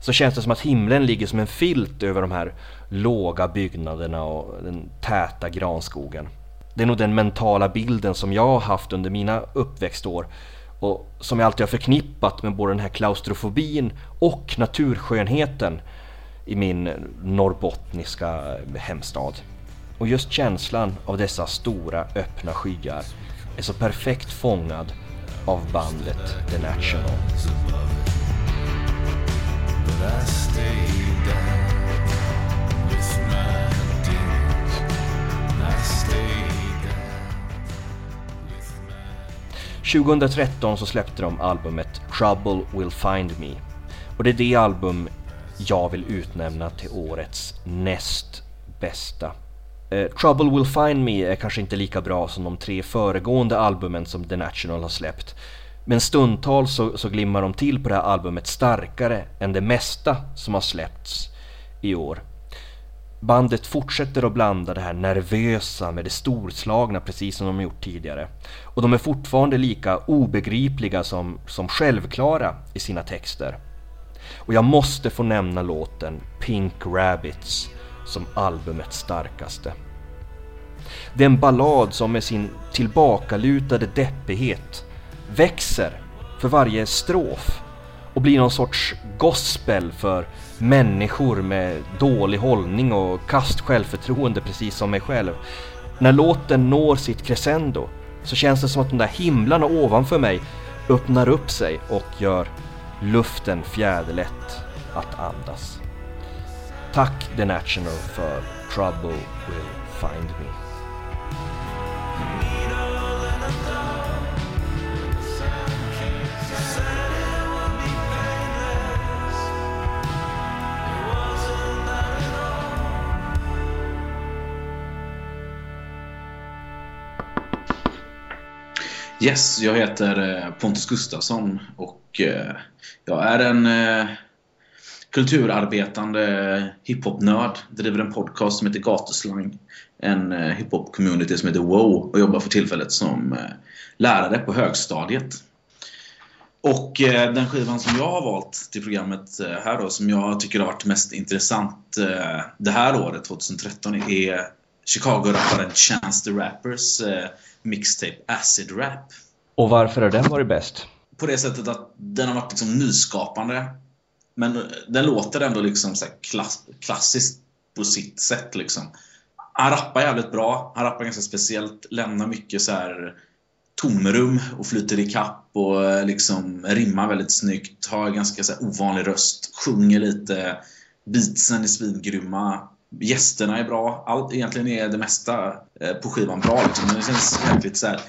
så känns det som att himlen ligger som en filt över de här låga byggnaderna och den täta granskogen. Det är nog den mentala bilden som jag har haft under mina uppväxtår och som jag alltid har förknippat med både den här klaustrofobin och naturskönheten i min norrbottniska hemstad. Och just känslan av dessa stora öppna skyar är så perfekt fångad av bandet The National. Stayed 2013 så släppte de albumet Trouble Will Find Me. Och det är det album jag vill utnämna till årets näst bästa. Eh, Trouble Will Find Me är kanske inte lika bra som de tre föregående albumen som The National har släppt. Men stundtals så, så glimmar de till på det här albumet starkare än det mesta som har släppts i år. Bandet fortsätter att blanda det här nervösa med det storslagna precis som de gjort tidigare. Och de är fortfarande lika obegripliga som, som självklara i sina texter. Och jag måste få nämna låten Pink Rabbits som albumets starkaste. Det är en ballad som med sin tillbakalutade deppighet växer för varje strof och blir någon sorts gospel för människor med dålig hållning och kast självförtroende precis som mig själv. När låten når sitt crescendo så känns det som att de där himlarna ovanför mig öppnar upp sig och gör luften fjäderlätt att andas. Tack The National för Trouble Will Find Me. 'Yes' jag heter eh, Pontus Gustafsson och eh, jag är en eh, kulturarbetande hiphop-nörd. Driver en podcast som heter Gatuslang. En hiphop-community som heter WOW och jobbar för tillfället som lärare på högstadiet. Och den skivan som jag har valt till programmet här då, som jag tycker har varit mest intressant det här året, 2013, är Chicago-rapparen Chance the Rappers mixtape Acid Rap. Och varför har den varit bäst? På det sättet att den har varit liksom nyskapande. Men den låter ändå liksom så klass, klassiskt på sitt sätt. Liksom. Han rappar jävligt bra. Han rappar ganska speciellt. Lämnar mycket så här tomrum och flyter i kapp och eh, liksom rimmar väldigt snyggt. Har ganska så ovanlig röst. Sjunger lite. Beatsen är svingrymma. Gästerna är bra. Allt egentligen är det mesta eh, på skivan bra. Liksom. Men det känns jäkligt så här,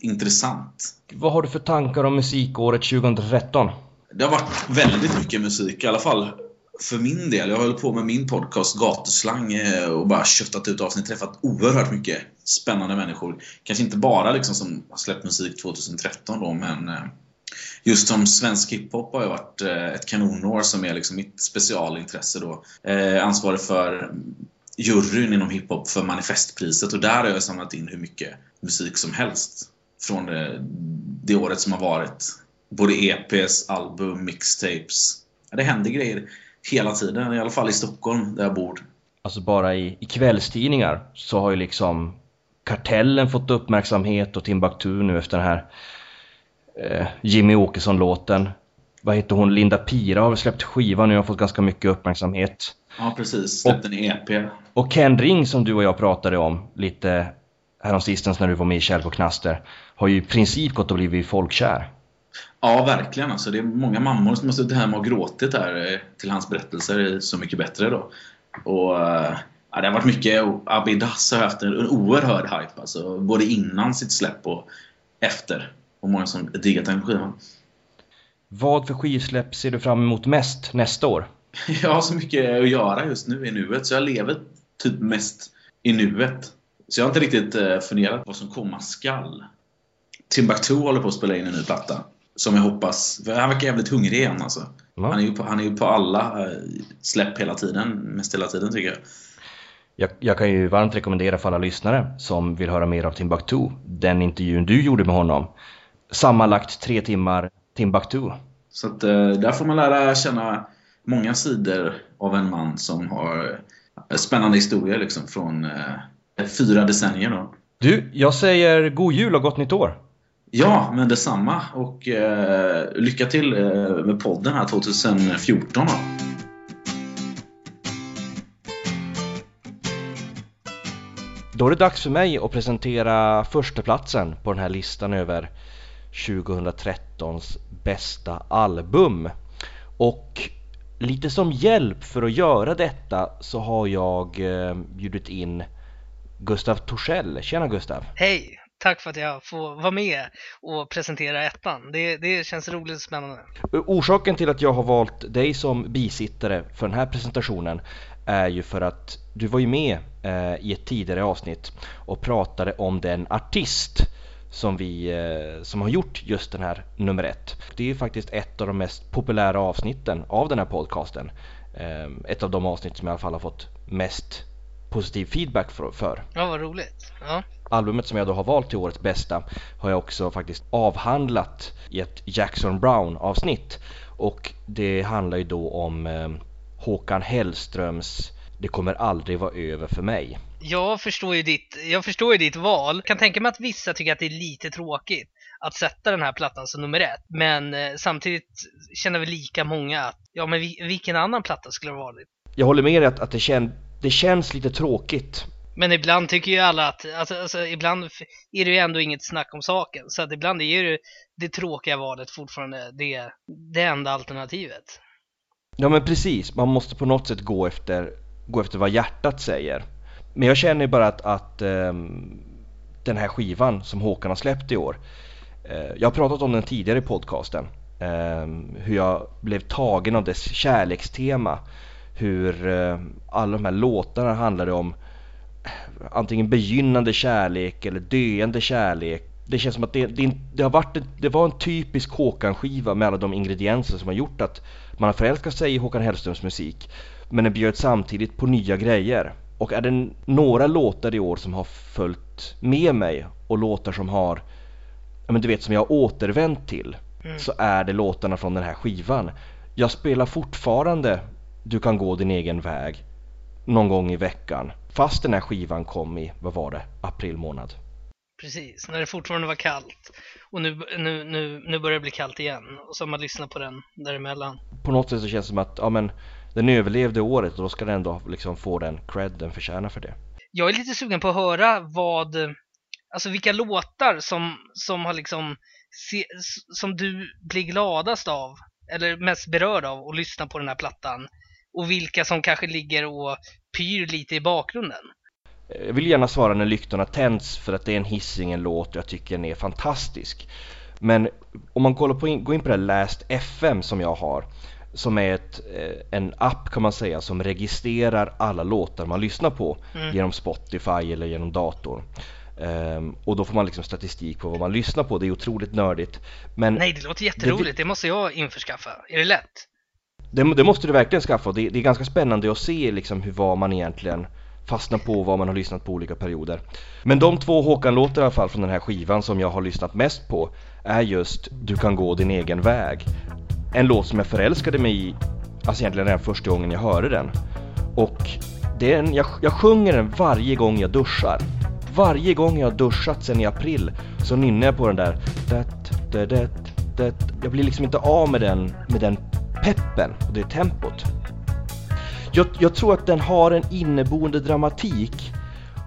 intressant. Vad har du för tankar om musikåret 2013? Det har varit väldigt mycket musik, i alla fall för min del. Jag har hållit på med min podcast Gatuslang eh, och bara köttat ut avsnitt. Träffat oerhört mycket spännande människor. Kanske inte bara liksom som har släppt musik 2013 då, men eh, just som svensk hiphop har ju varit eh, ett kanonår som är liksom mitt specialintresse då. Ansvarig för juryn inom hiphop för manifestpriset och där har jag samlat in hur mycket musik som helst från det, det året som har varit. Både EPs, album, mixtapes. det händer grejer hela tiden, i alla fall i Stockholm där jag bor. Alltså bara i, i kvällstidningar så har ju liksom Kartellen fått uppmärksamhet och Timbuktu nu efter den här eh, Jimmy Åkesson-låten. Vad heter hon? Linda Pira har släppt skiva nu och fått ganska mycket uppmärksamhet. Ja, precis. Släppt en EP. Och Ken Ring som du och jag pratade om lite häromsistens när du var med i Kjell på Knaster har ju i princip gått och blivit folkkär. Ja, verkligen. Alltså, det är många mammor som har suttit hemma och gråtit här eh, till hans berättelser Så mycket bättre då. Och eh, ja, det har varit mycket. Abidas har haft en, oerhörd hype. Alltså, både innan sitt släpp och efter. Och många som diggat den skivan. Vad för skivsläpp ser du fram emot mest nästa år? Jag har så mycket att göra just nu i nuet så jag lever typ mest i nuet. Så jag har inte riktigt eh, funderat vad som komma skall. Timbuktu håller på att spela in en ny platta. Som jag hoppas, för han verkar jävligt hungrig igen alltså. Han är ju på, han är ju på alla eh, släpp hela tiden, mest hela tiden tycker jag. Jag, jag kan ju varmt rekommendera för alla lyssnare som vill höra mer av Timbuktu, den intervjun du gjorde med honom. Sammanlagt tre timmar Timbuktu. Så att eh, där får man lära känna många sidor av en man som har eh, spännande historier liksom från eh, fyra decennier då. Du, jag säger god jul och gott nytt år! Ja, men detsamma och eh, lycka till eh, med podden här 2014 då. Då är det dags för mig att presentera förstaplatsen på den här listan över 2013s bästa album. Och lite som hjälp för att göra detta så har jag eh, bjudit in Gustav Torssell. Tjena Gustav! Hej! Tack för att jag får vara med och presentera ettan. Det, det känns roligt och spännande. Orsaken till att jag har valt dig som bisittare för den här presentationen är ju för att du var ju med eh, i ett tidigare avsnitt och pratade om den artist som vi eh, som har gjort just den här nummer ett. Det är faktiskt ett av de mest populära avsnitten av den här podcasten. Eh, ett av de avsnitt som jag i alla fall har fått mest positiv feedback för. för. Ja, vad roligt. Ja. Albumet som jag då har valt till årets bästa har jag också faktiskt avhandlat i ett Jackson Brown avsnitt och det handlar ju då om eh, Håkan Hellströms Det kommer aldrig vara över för mig. Jag förstår ju ditt, jag förstår ju ditt val. Jag kan tänka mig att vissa tycker att det är lite tråkigt att sätta den här plattan som nummer ett. Men eh, samtidigt känner vi lika många att, ja men vi, vilken annan platta skulle det varit? Jag håller med dig att, att det, kän, det känns lite tråkigt. Men ibland tycker ju alla att, alltså, alltså ibland är det ju ändå inget snack om saken. Så att ibland är ju det tråkiga valet fortfarande det, det enda alternativet. Ja men precis, man måste på något sätt gå efter, gå efter vad hjärtat säger. Men jag känner ju bara att, att um, den här skivan som Håkan har släppt i år. Uh, jag har pratat om den tidigare i podcasten. Um, hur jag blev tagen av dess kärlekstema. Hur uh, alla de här låtarna handlade om antingen begynnande kärlek eller döende kärlek. Det känns som att det, det, det har varit det var en typisk Håkan-skiva med alla de ingredienser som har gjort att man har förälskat sig i Håkan Hellströms musik. Men den bjöd samtidigt på nya grejer. Och är det några låtar i år som har följt med mig och låtar som har, ja men du vet som jag har återvänt till. Mm. Så är det låtarna från den här skivan. Jag spelar fortfarande Du kan gå din egen väg någon gång i veckan. Fast den här skivan kom i, vad var det, april månad. Precis, när det fortfarande var kallt. Och nu, nu, nu, nu börjar det bli kallt igen. Och så har man lyssnat på den däremellan. På något sätt så känns det som att, ja men den överlevde året och då ska den ändå liksom få den cred den förtjänar för det. Jag är lite sugen på att höra vad, alltså vilka låtar som, som har liksom, se, som du blir gladast av, eller mest berörd av att lyssna på den här plattan. Och vilka som kanske ligger och pyr lite i bakgrunden. Jag vill gärna svara när lyktorna tänds för att det är en Hisingen-låt och jag tycker den är fantastisk. Men om man kollar på in, går in på det här Last FM som jag har som är ett, eh, en app kan man säga som registrerar alla låtar man lyssnar på Mm. genom Spotify eller genom datorn. Ehm, och då får man liksom statistik på vad man lyssnar på, det är otroligt nördigt. Men Nej, det låter jätteroligt. Det måste jag införskaffa. Är det lätt? Det, det måste du verkligen skaffa och det, det är ganska spännande att se liksom hur vad man egentligen fastnar på och vad man har lyssnat på olika perioder. Men de två Håkan-låtar i alla fall från den här skivan som jag har lyssnat mest på är just Du kan gå din egen väg. En låt som jag förälskade mig i, alltså egentligen redan första gången jag hörde den. Och det är en, jag, jag sjunger den varje gång jag duschar. Varje gång jag har duschat sen i april så nynnar jag på den där Det, det, det, det. Jag blir liksom inte av med den, med den peppen och det är tempot. Jag, jag tror att den har en inneboende dramatik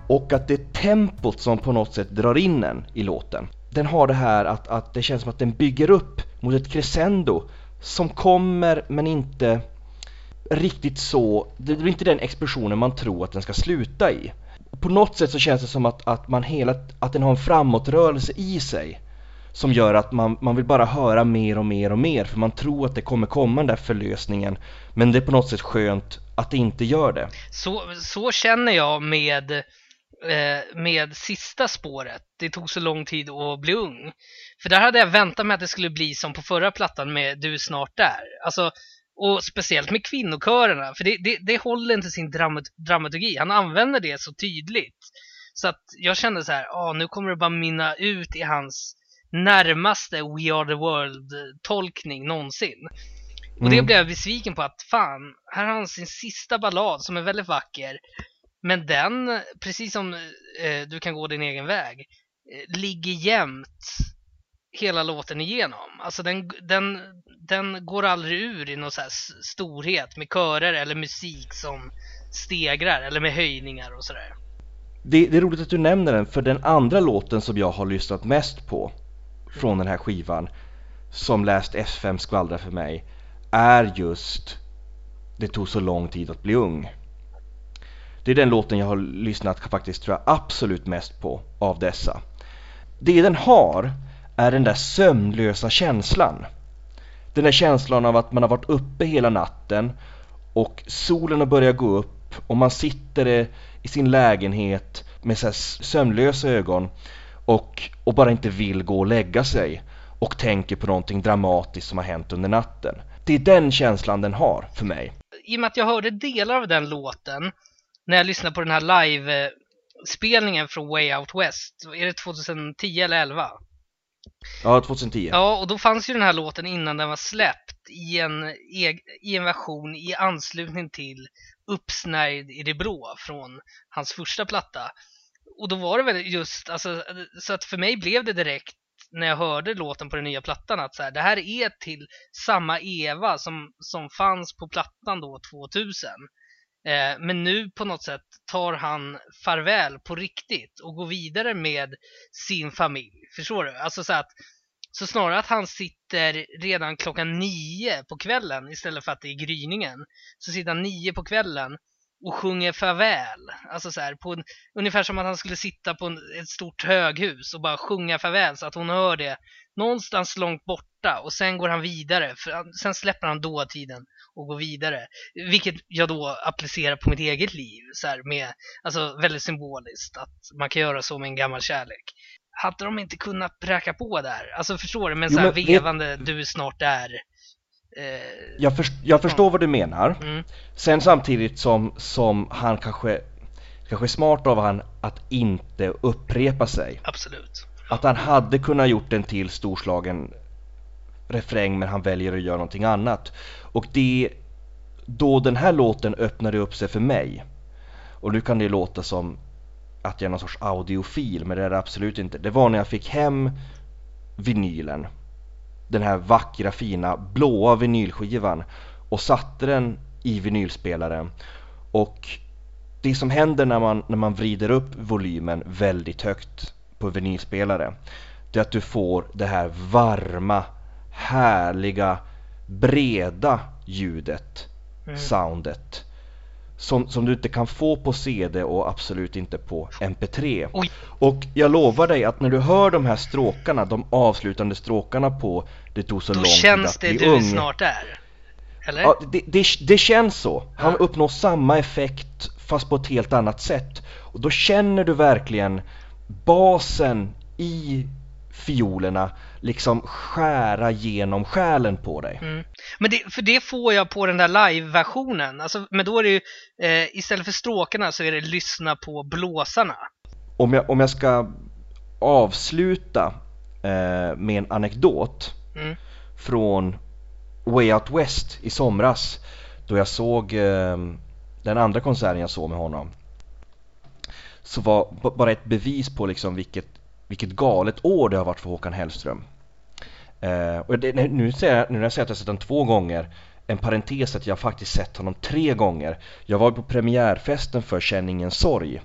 och att det är tempot som på något sätt drar in en i låten. Den har det här att, att det känns som att den bygger upp mot ett crescendo som kommer men inte riktigt så, det blir inte den explosionen man tror att den ska sluta i. På något sätt så känns det som att, att man hela, att den har en framåtrörelse i sig. Som gör att man, man vill bara höra mer och mer och mer för man tror att det kommer komma den där förlösningen. Men det är på något sätt skönt att det inte gör det. Så, så känner jag med, eh, med sista spåret. Det tog så lång tid att bli ung. För där hade jag väntat mig att det skulle bli som på förra plattan med Du är snart där. Alltså, och speciellt med kvinnokörerna, för det, det, det håller inte sin dramat dramaturgi. Han använder det så tydligt. Så att jag kände så här, ah, nu kommer det bara minna ut i hans närmaste We Are The World-tolkning någonsin. Och det Mm. blev jag besviken på att fan, här har han sin sista ballad som är väldigt vacker. Men den, precis som eh, Du kan gå din egen väg, eh, ligger jämnt hela låten igenom. Alltså den, den, den går aldrig ur i någon så storhet med körer eller musik som stegrar eller med höjningar och sådär. Det, det är roligt att du nämner den för den andra låten som jag har lyssnat mest på från den här skivan som läst F5 skvallra för mig är just Det tog så lång tid att bli ung. Det är den låten jag har lyssnat faktiskt tror jag absolut mest på av dessa. Det den har är den där sömnlösa känslan. Den där känslan av att man har varit uppe hela natten och solen har börjat gå upp och man sitter i sin lägenhet med så här sömnlösa ögon och, och bara inte vill gå och lägga sig och tänker på någonting dramatiskt som har hänt under natten. Det är den känslan den har för mig. I och med att jag hörde delar av den låten när jag lyssnade på den här live-spelningen från Way Out West. Är det 2010 eller 11? Ja, 2010. Ja, och då fanns ju den här låten innan den var släppt i en, i en version i anslutning till Uppsnärjd i det blå från hans första platta. Och då var det väl just, alltså, så att för mig blev det direkt när jag hörde låten på den nya plattan att så här, det här är till samma Eva som, som fanns på plattan då 2000. Eh, men nu på något sätt tar han farväl på riktigt och går vidare med sin familj. Förstår du? Alltså så att så snarare att han sitter redan klockan nio på kvällen istället för att det är gryningen. Så sitter han nio på kvällen och sjunger farväl. Alltså så här, på en, ungefär som att han skulle sitta på en, ett stort höghus och bara sjunga farväl så att hon hör det någonstans långt borta och sen går han vidare. För han, sen släpper han dåtiden och går vidare. Vilket jag då applicerar på mitt eget liv. Så här, med, alltså väldigt symboliskt att man kan göra så med en gammal kärlek. Hade de inte kunnat präka på där? Alltså förstår du? Med en Jo, så här men vet- vevande du är snart där. Eh, Jag, först, jag förstår vad du menar. Mm. Sen samtidigt som, som han kanske, kanske är smart av han att inte upprepa sig. absolut. Att han hade kunnat gjort en till storslagen refräng men han väljer att göra någonting annat. Och det då den här låten öppnade upp sig för mig. Och nu kan det låta som att jag är någon sorts audiofil men det är det absolut inte. Det var när jag fick hem vinylen. Den här vackra fina blåa vinylskivan och satte den i vinylspelaren. Och det som händer när man, när man vrider upp volymen väldigt högt på vinylspelare det är att du får det här varma, härliga, breda ljudet, Mm. soundet som, som du inte kan få på CD och absolut inte på MP3. Oj. Och jag lovar dig att när du hör de här stråkarna, de avslutande stråkarna på Det tog så Då lång tid känns att det bli du är ung. snart där. Eller? Ja, det, det, det känns så. Han Ja. uppnår samma effekt fast på ett helt annat sätt. Och då känner du verkligen basen i fiolerna liksom skära genom själen på dig. Mm. Men det, för det får jag på den där live-versionen. Alltså, men då är det ju, eh, istället för stråkarna så är det lyssna på blåsarna. Om jag, om jag ska avsluta eh, med en anekdot Mm. från Way Out West i somras då jag såg eh, den andra konserten jag såg med honom så var bara ett bevis på liksom vilket, vilket galet år det har varit för Håkan Hellström. Eh, och det, nu, nu, säger jag, nu när jag säger att jag sett honom två gånger en parentes att jag faktiskt sett honom tre gånger. Jag var på premiärfesten för Känn ingen sorg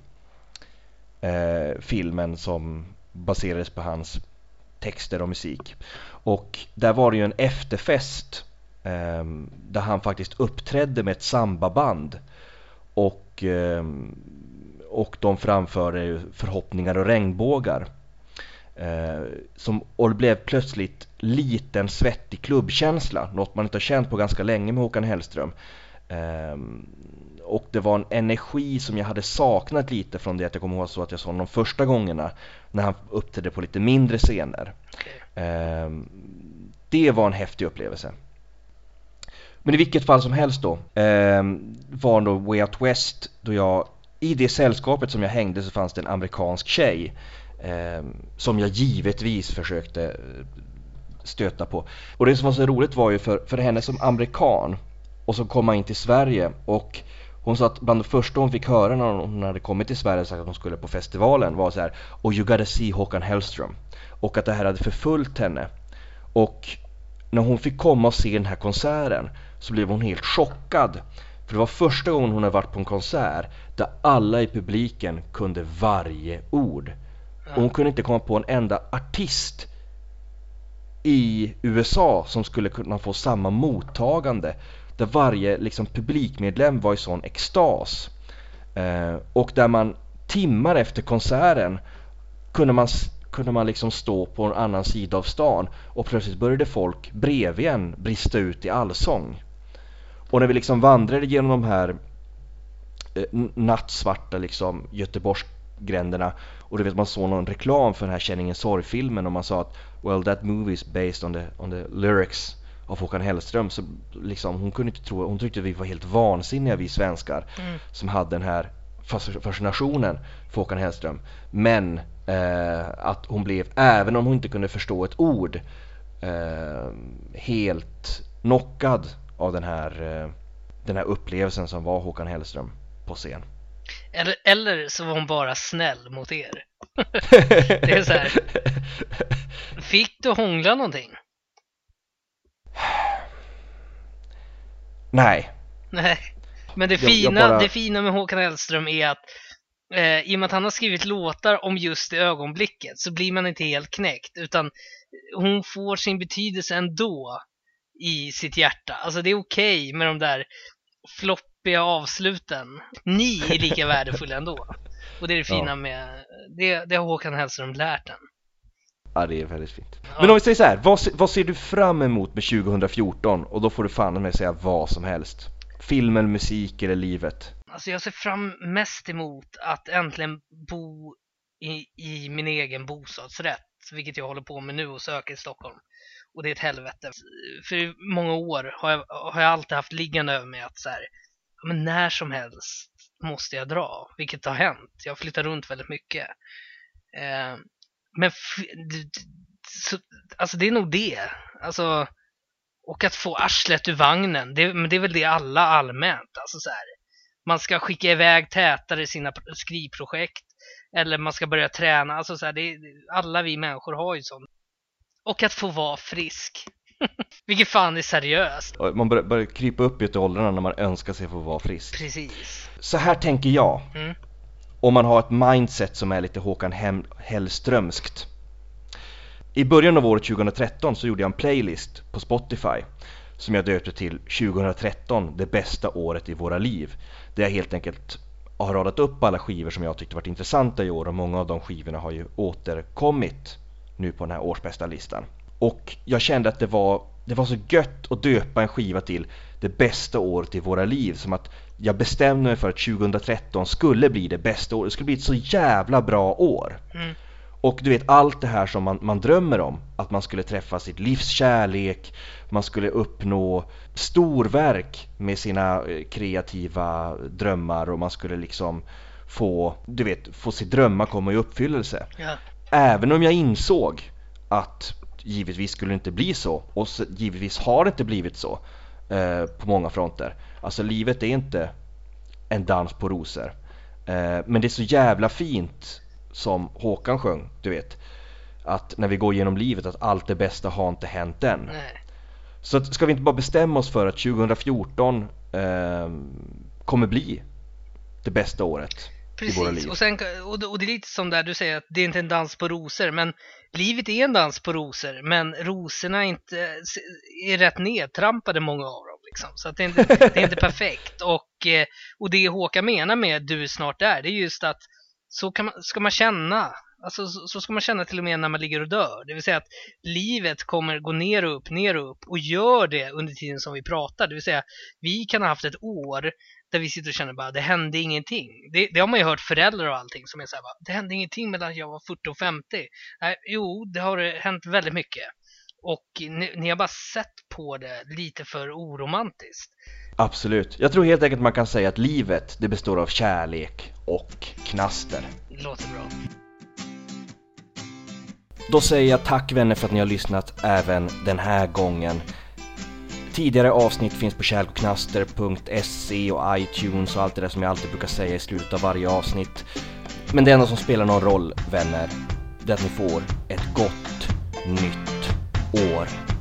eh, filmen som baserades på hans texter och musik. Och där var det ju en efterfest eh, där han faktiskt uppträdde med ett sambaband och, eh, och de framförde förhoppningar och regnbågar. Eh, som, och det blev plötsligt liten svettig klubbkänsla, något man inte har känt på ganska länge med Håkan Hellström. Um, och det var en energi som jag hade saknat lite från det att jag kommer ihåg så att jag såg honom första gångerna när han uppträdde på lite mindre scener. Ehm, det var en häftig upplevelse. Men i vilket fall som helst då ehm, var då Way Out West då jag i det sällskapet som jag hängde så fanns det en amerikansk tjej som jag givetvis försökte stöta på. Och det som var så roligt var ju för, för henne som amerikan och så komma in till Sverige och hon sa att bland det första hon fick höra när hon hade kommit till Sverige och sagt att hon skulle på festivalen var så här Oh you gotta see Håkan Hellström. Och att det här hade förföljt henne. Och när hon fick komma och se den här konserten så blev hon helt chockad. För det var första gången hon hade varit på en konsert där alla i publiken kunde varje ord. Och hon kunde inte komma på en enda artist i USA som skulle kunna få samma mottagande där varje liksom, publikmedlem var i sån extas. Eh, och där man timmar efter konserten kunde man, kunde man liksom stå på en annan sida av stan och plötsligt började folk bredvid en brista ut i allsång. Och när vi liksom vandrade genom de här eh, nattsvarta liksom Göteborgsgränderna och du vet man såg någon reklam för den här Känningen sorgfilmen och man sa att well that movie is based on the, on the lyrics av Håkan Hellström så liksom hon kunde inte tro, hon tyckte vi var helt vansinniga vi svenskar mm. som hade den här fascinationen för Håkan Hellström men eh, att hon blev, även om hon inte kunde förstå ett ord eh, helt knockad av den här, eh, den här upplevelsen som var Håkan Hellström på scen. Eller, eller så var hon bara snäll mot er. det är så här. Fick du hångla någonting? Nej. Nej. Men det Jag- fina, jag bara- det fina med Håkan Hellström är att eh, i och med att han har skrivit låtar om just det ögonblicket så blir man inte helt knäckt utan hon får sin betydelse ändå i sitt hjärta. Alltså det är okej med de där floppiga avsluten. Ni är lika värdefulla ändå. Och det är det fina Ja. med, det, det har Håkan Hellström lärt en. Ja det är väldigt fint. Men om vi säger så här, vad, vad ser du fram emot med 2014? Och då får du fan med säga vad som helst. Filmen, musik eller livet. Alltså jag ser fram mest emot att äntligen bo i, i min egen bostadsrätt, vilket jag håller på med nu och söker i Stockholm. Och det är ett helvete. För i många år har jag, har jag alltid haft liggande över mig att så här, ja, men när som helst måste jag dra, vilket har hänt. Jag flyttar runt väldigt mycket. Eh, men så, alltså det är nog det. Alltså, och att få arslet ur vagnen, det, men det är väl det alla allmänt. Alltså så här, man ska skicka iväg tätare sina pr- skrivprojekt eller man ska börja träna. Alltså så här, det, alla vi människor har ju sånt. Och att få vara frisk. Vilket fan är seriöst. Man börjar, börjar krypa upp i åldrarna när man önskar sig få vara frisk. Precis. Så här tänker jag. Mm. Om man har ett mindset som är lite Håkan Hem- Hellströmskt. I början av året 2013 så gjorde jag en playlist på Spotify som jag döpte till 2013, det bästa året i våra liv. Där jag helt enkelt har radat upp alla skivor som jag tyckte varit intressanta i år och många av de skivorna har ju återkommit nu på den här årsbästa listan. Och jag kände att det var, det var så gött att döpa en skiva till det bästa året i våra liv. Som att jag bestämde mig för att 2013 skulle bli det bästa året. Det skulle bli ett så jävla bra år. Mm. Och du vet allt det här som man, man drömmer om. Att man skulle träffa sitt livs kärlek, man skulle uppnå storverk med sina eh, kreativa drömmar och man skulle liksom få, du vet, få sitt drömmar komma i uppfyllelse. Ja. Även om jag insåg att givetvis skulle det inte bli så och så, givetvis har det inte blivit så eh, på många fronter. Alltså livet är inte en dans på rosor. Eh, men det är så jävla fint som Håkan sjöng, du vet. Att när vi går igenom livet att allt det bästa har inte hänt än. Nej. Så att, ska vi inte bara bestämma oss för att 2014 eh, kommer bli det bästa året? I våra liv. Precis, och, sen, och, det- är lite som där du säger att det är inte en dans på rosor, men livet är en dans på rosor, men rosorna är inte, är rätt nedtrampade många av dem. Liksom. Så att det, är inte, det är inte perfekt. Och, eh, och det Håkan menar med du är snart där, det är just att så man, ska man känna. Alltså, så, så ska man känna till och med när man ligger och dör. Det vill säga att livet kommer gå ner och upp, ner och upp och gör det under tiden som vi pratar. Det vill säga, vi kan ha haft ett år där vi sitter och känner bara det hände ingenting. Det, det har man ju hört föräldrar och allting som är så här bara, det hände ingenting mellan jag var 40 och 50. Nej, jo, det har hänt väldigt mycket. Och ni, ni har bara sett på det lite för oromantiskt. Absolut. Jag tror helt enkelt man kan säga att livet, det består av kärlek och knaster. Låter bra. Då säger jag tack vänner för att ni har lyssnat även den här gången. Tidigare avsnitt finns på kärlkoknaster.se och iTunes och allt det där som jag alltid brukar säga i slutet av varje avsnitt. Men det enda som spelar någon roll, vänner, det är att ni får ett gott nytt år.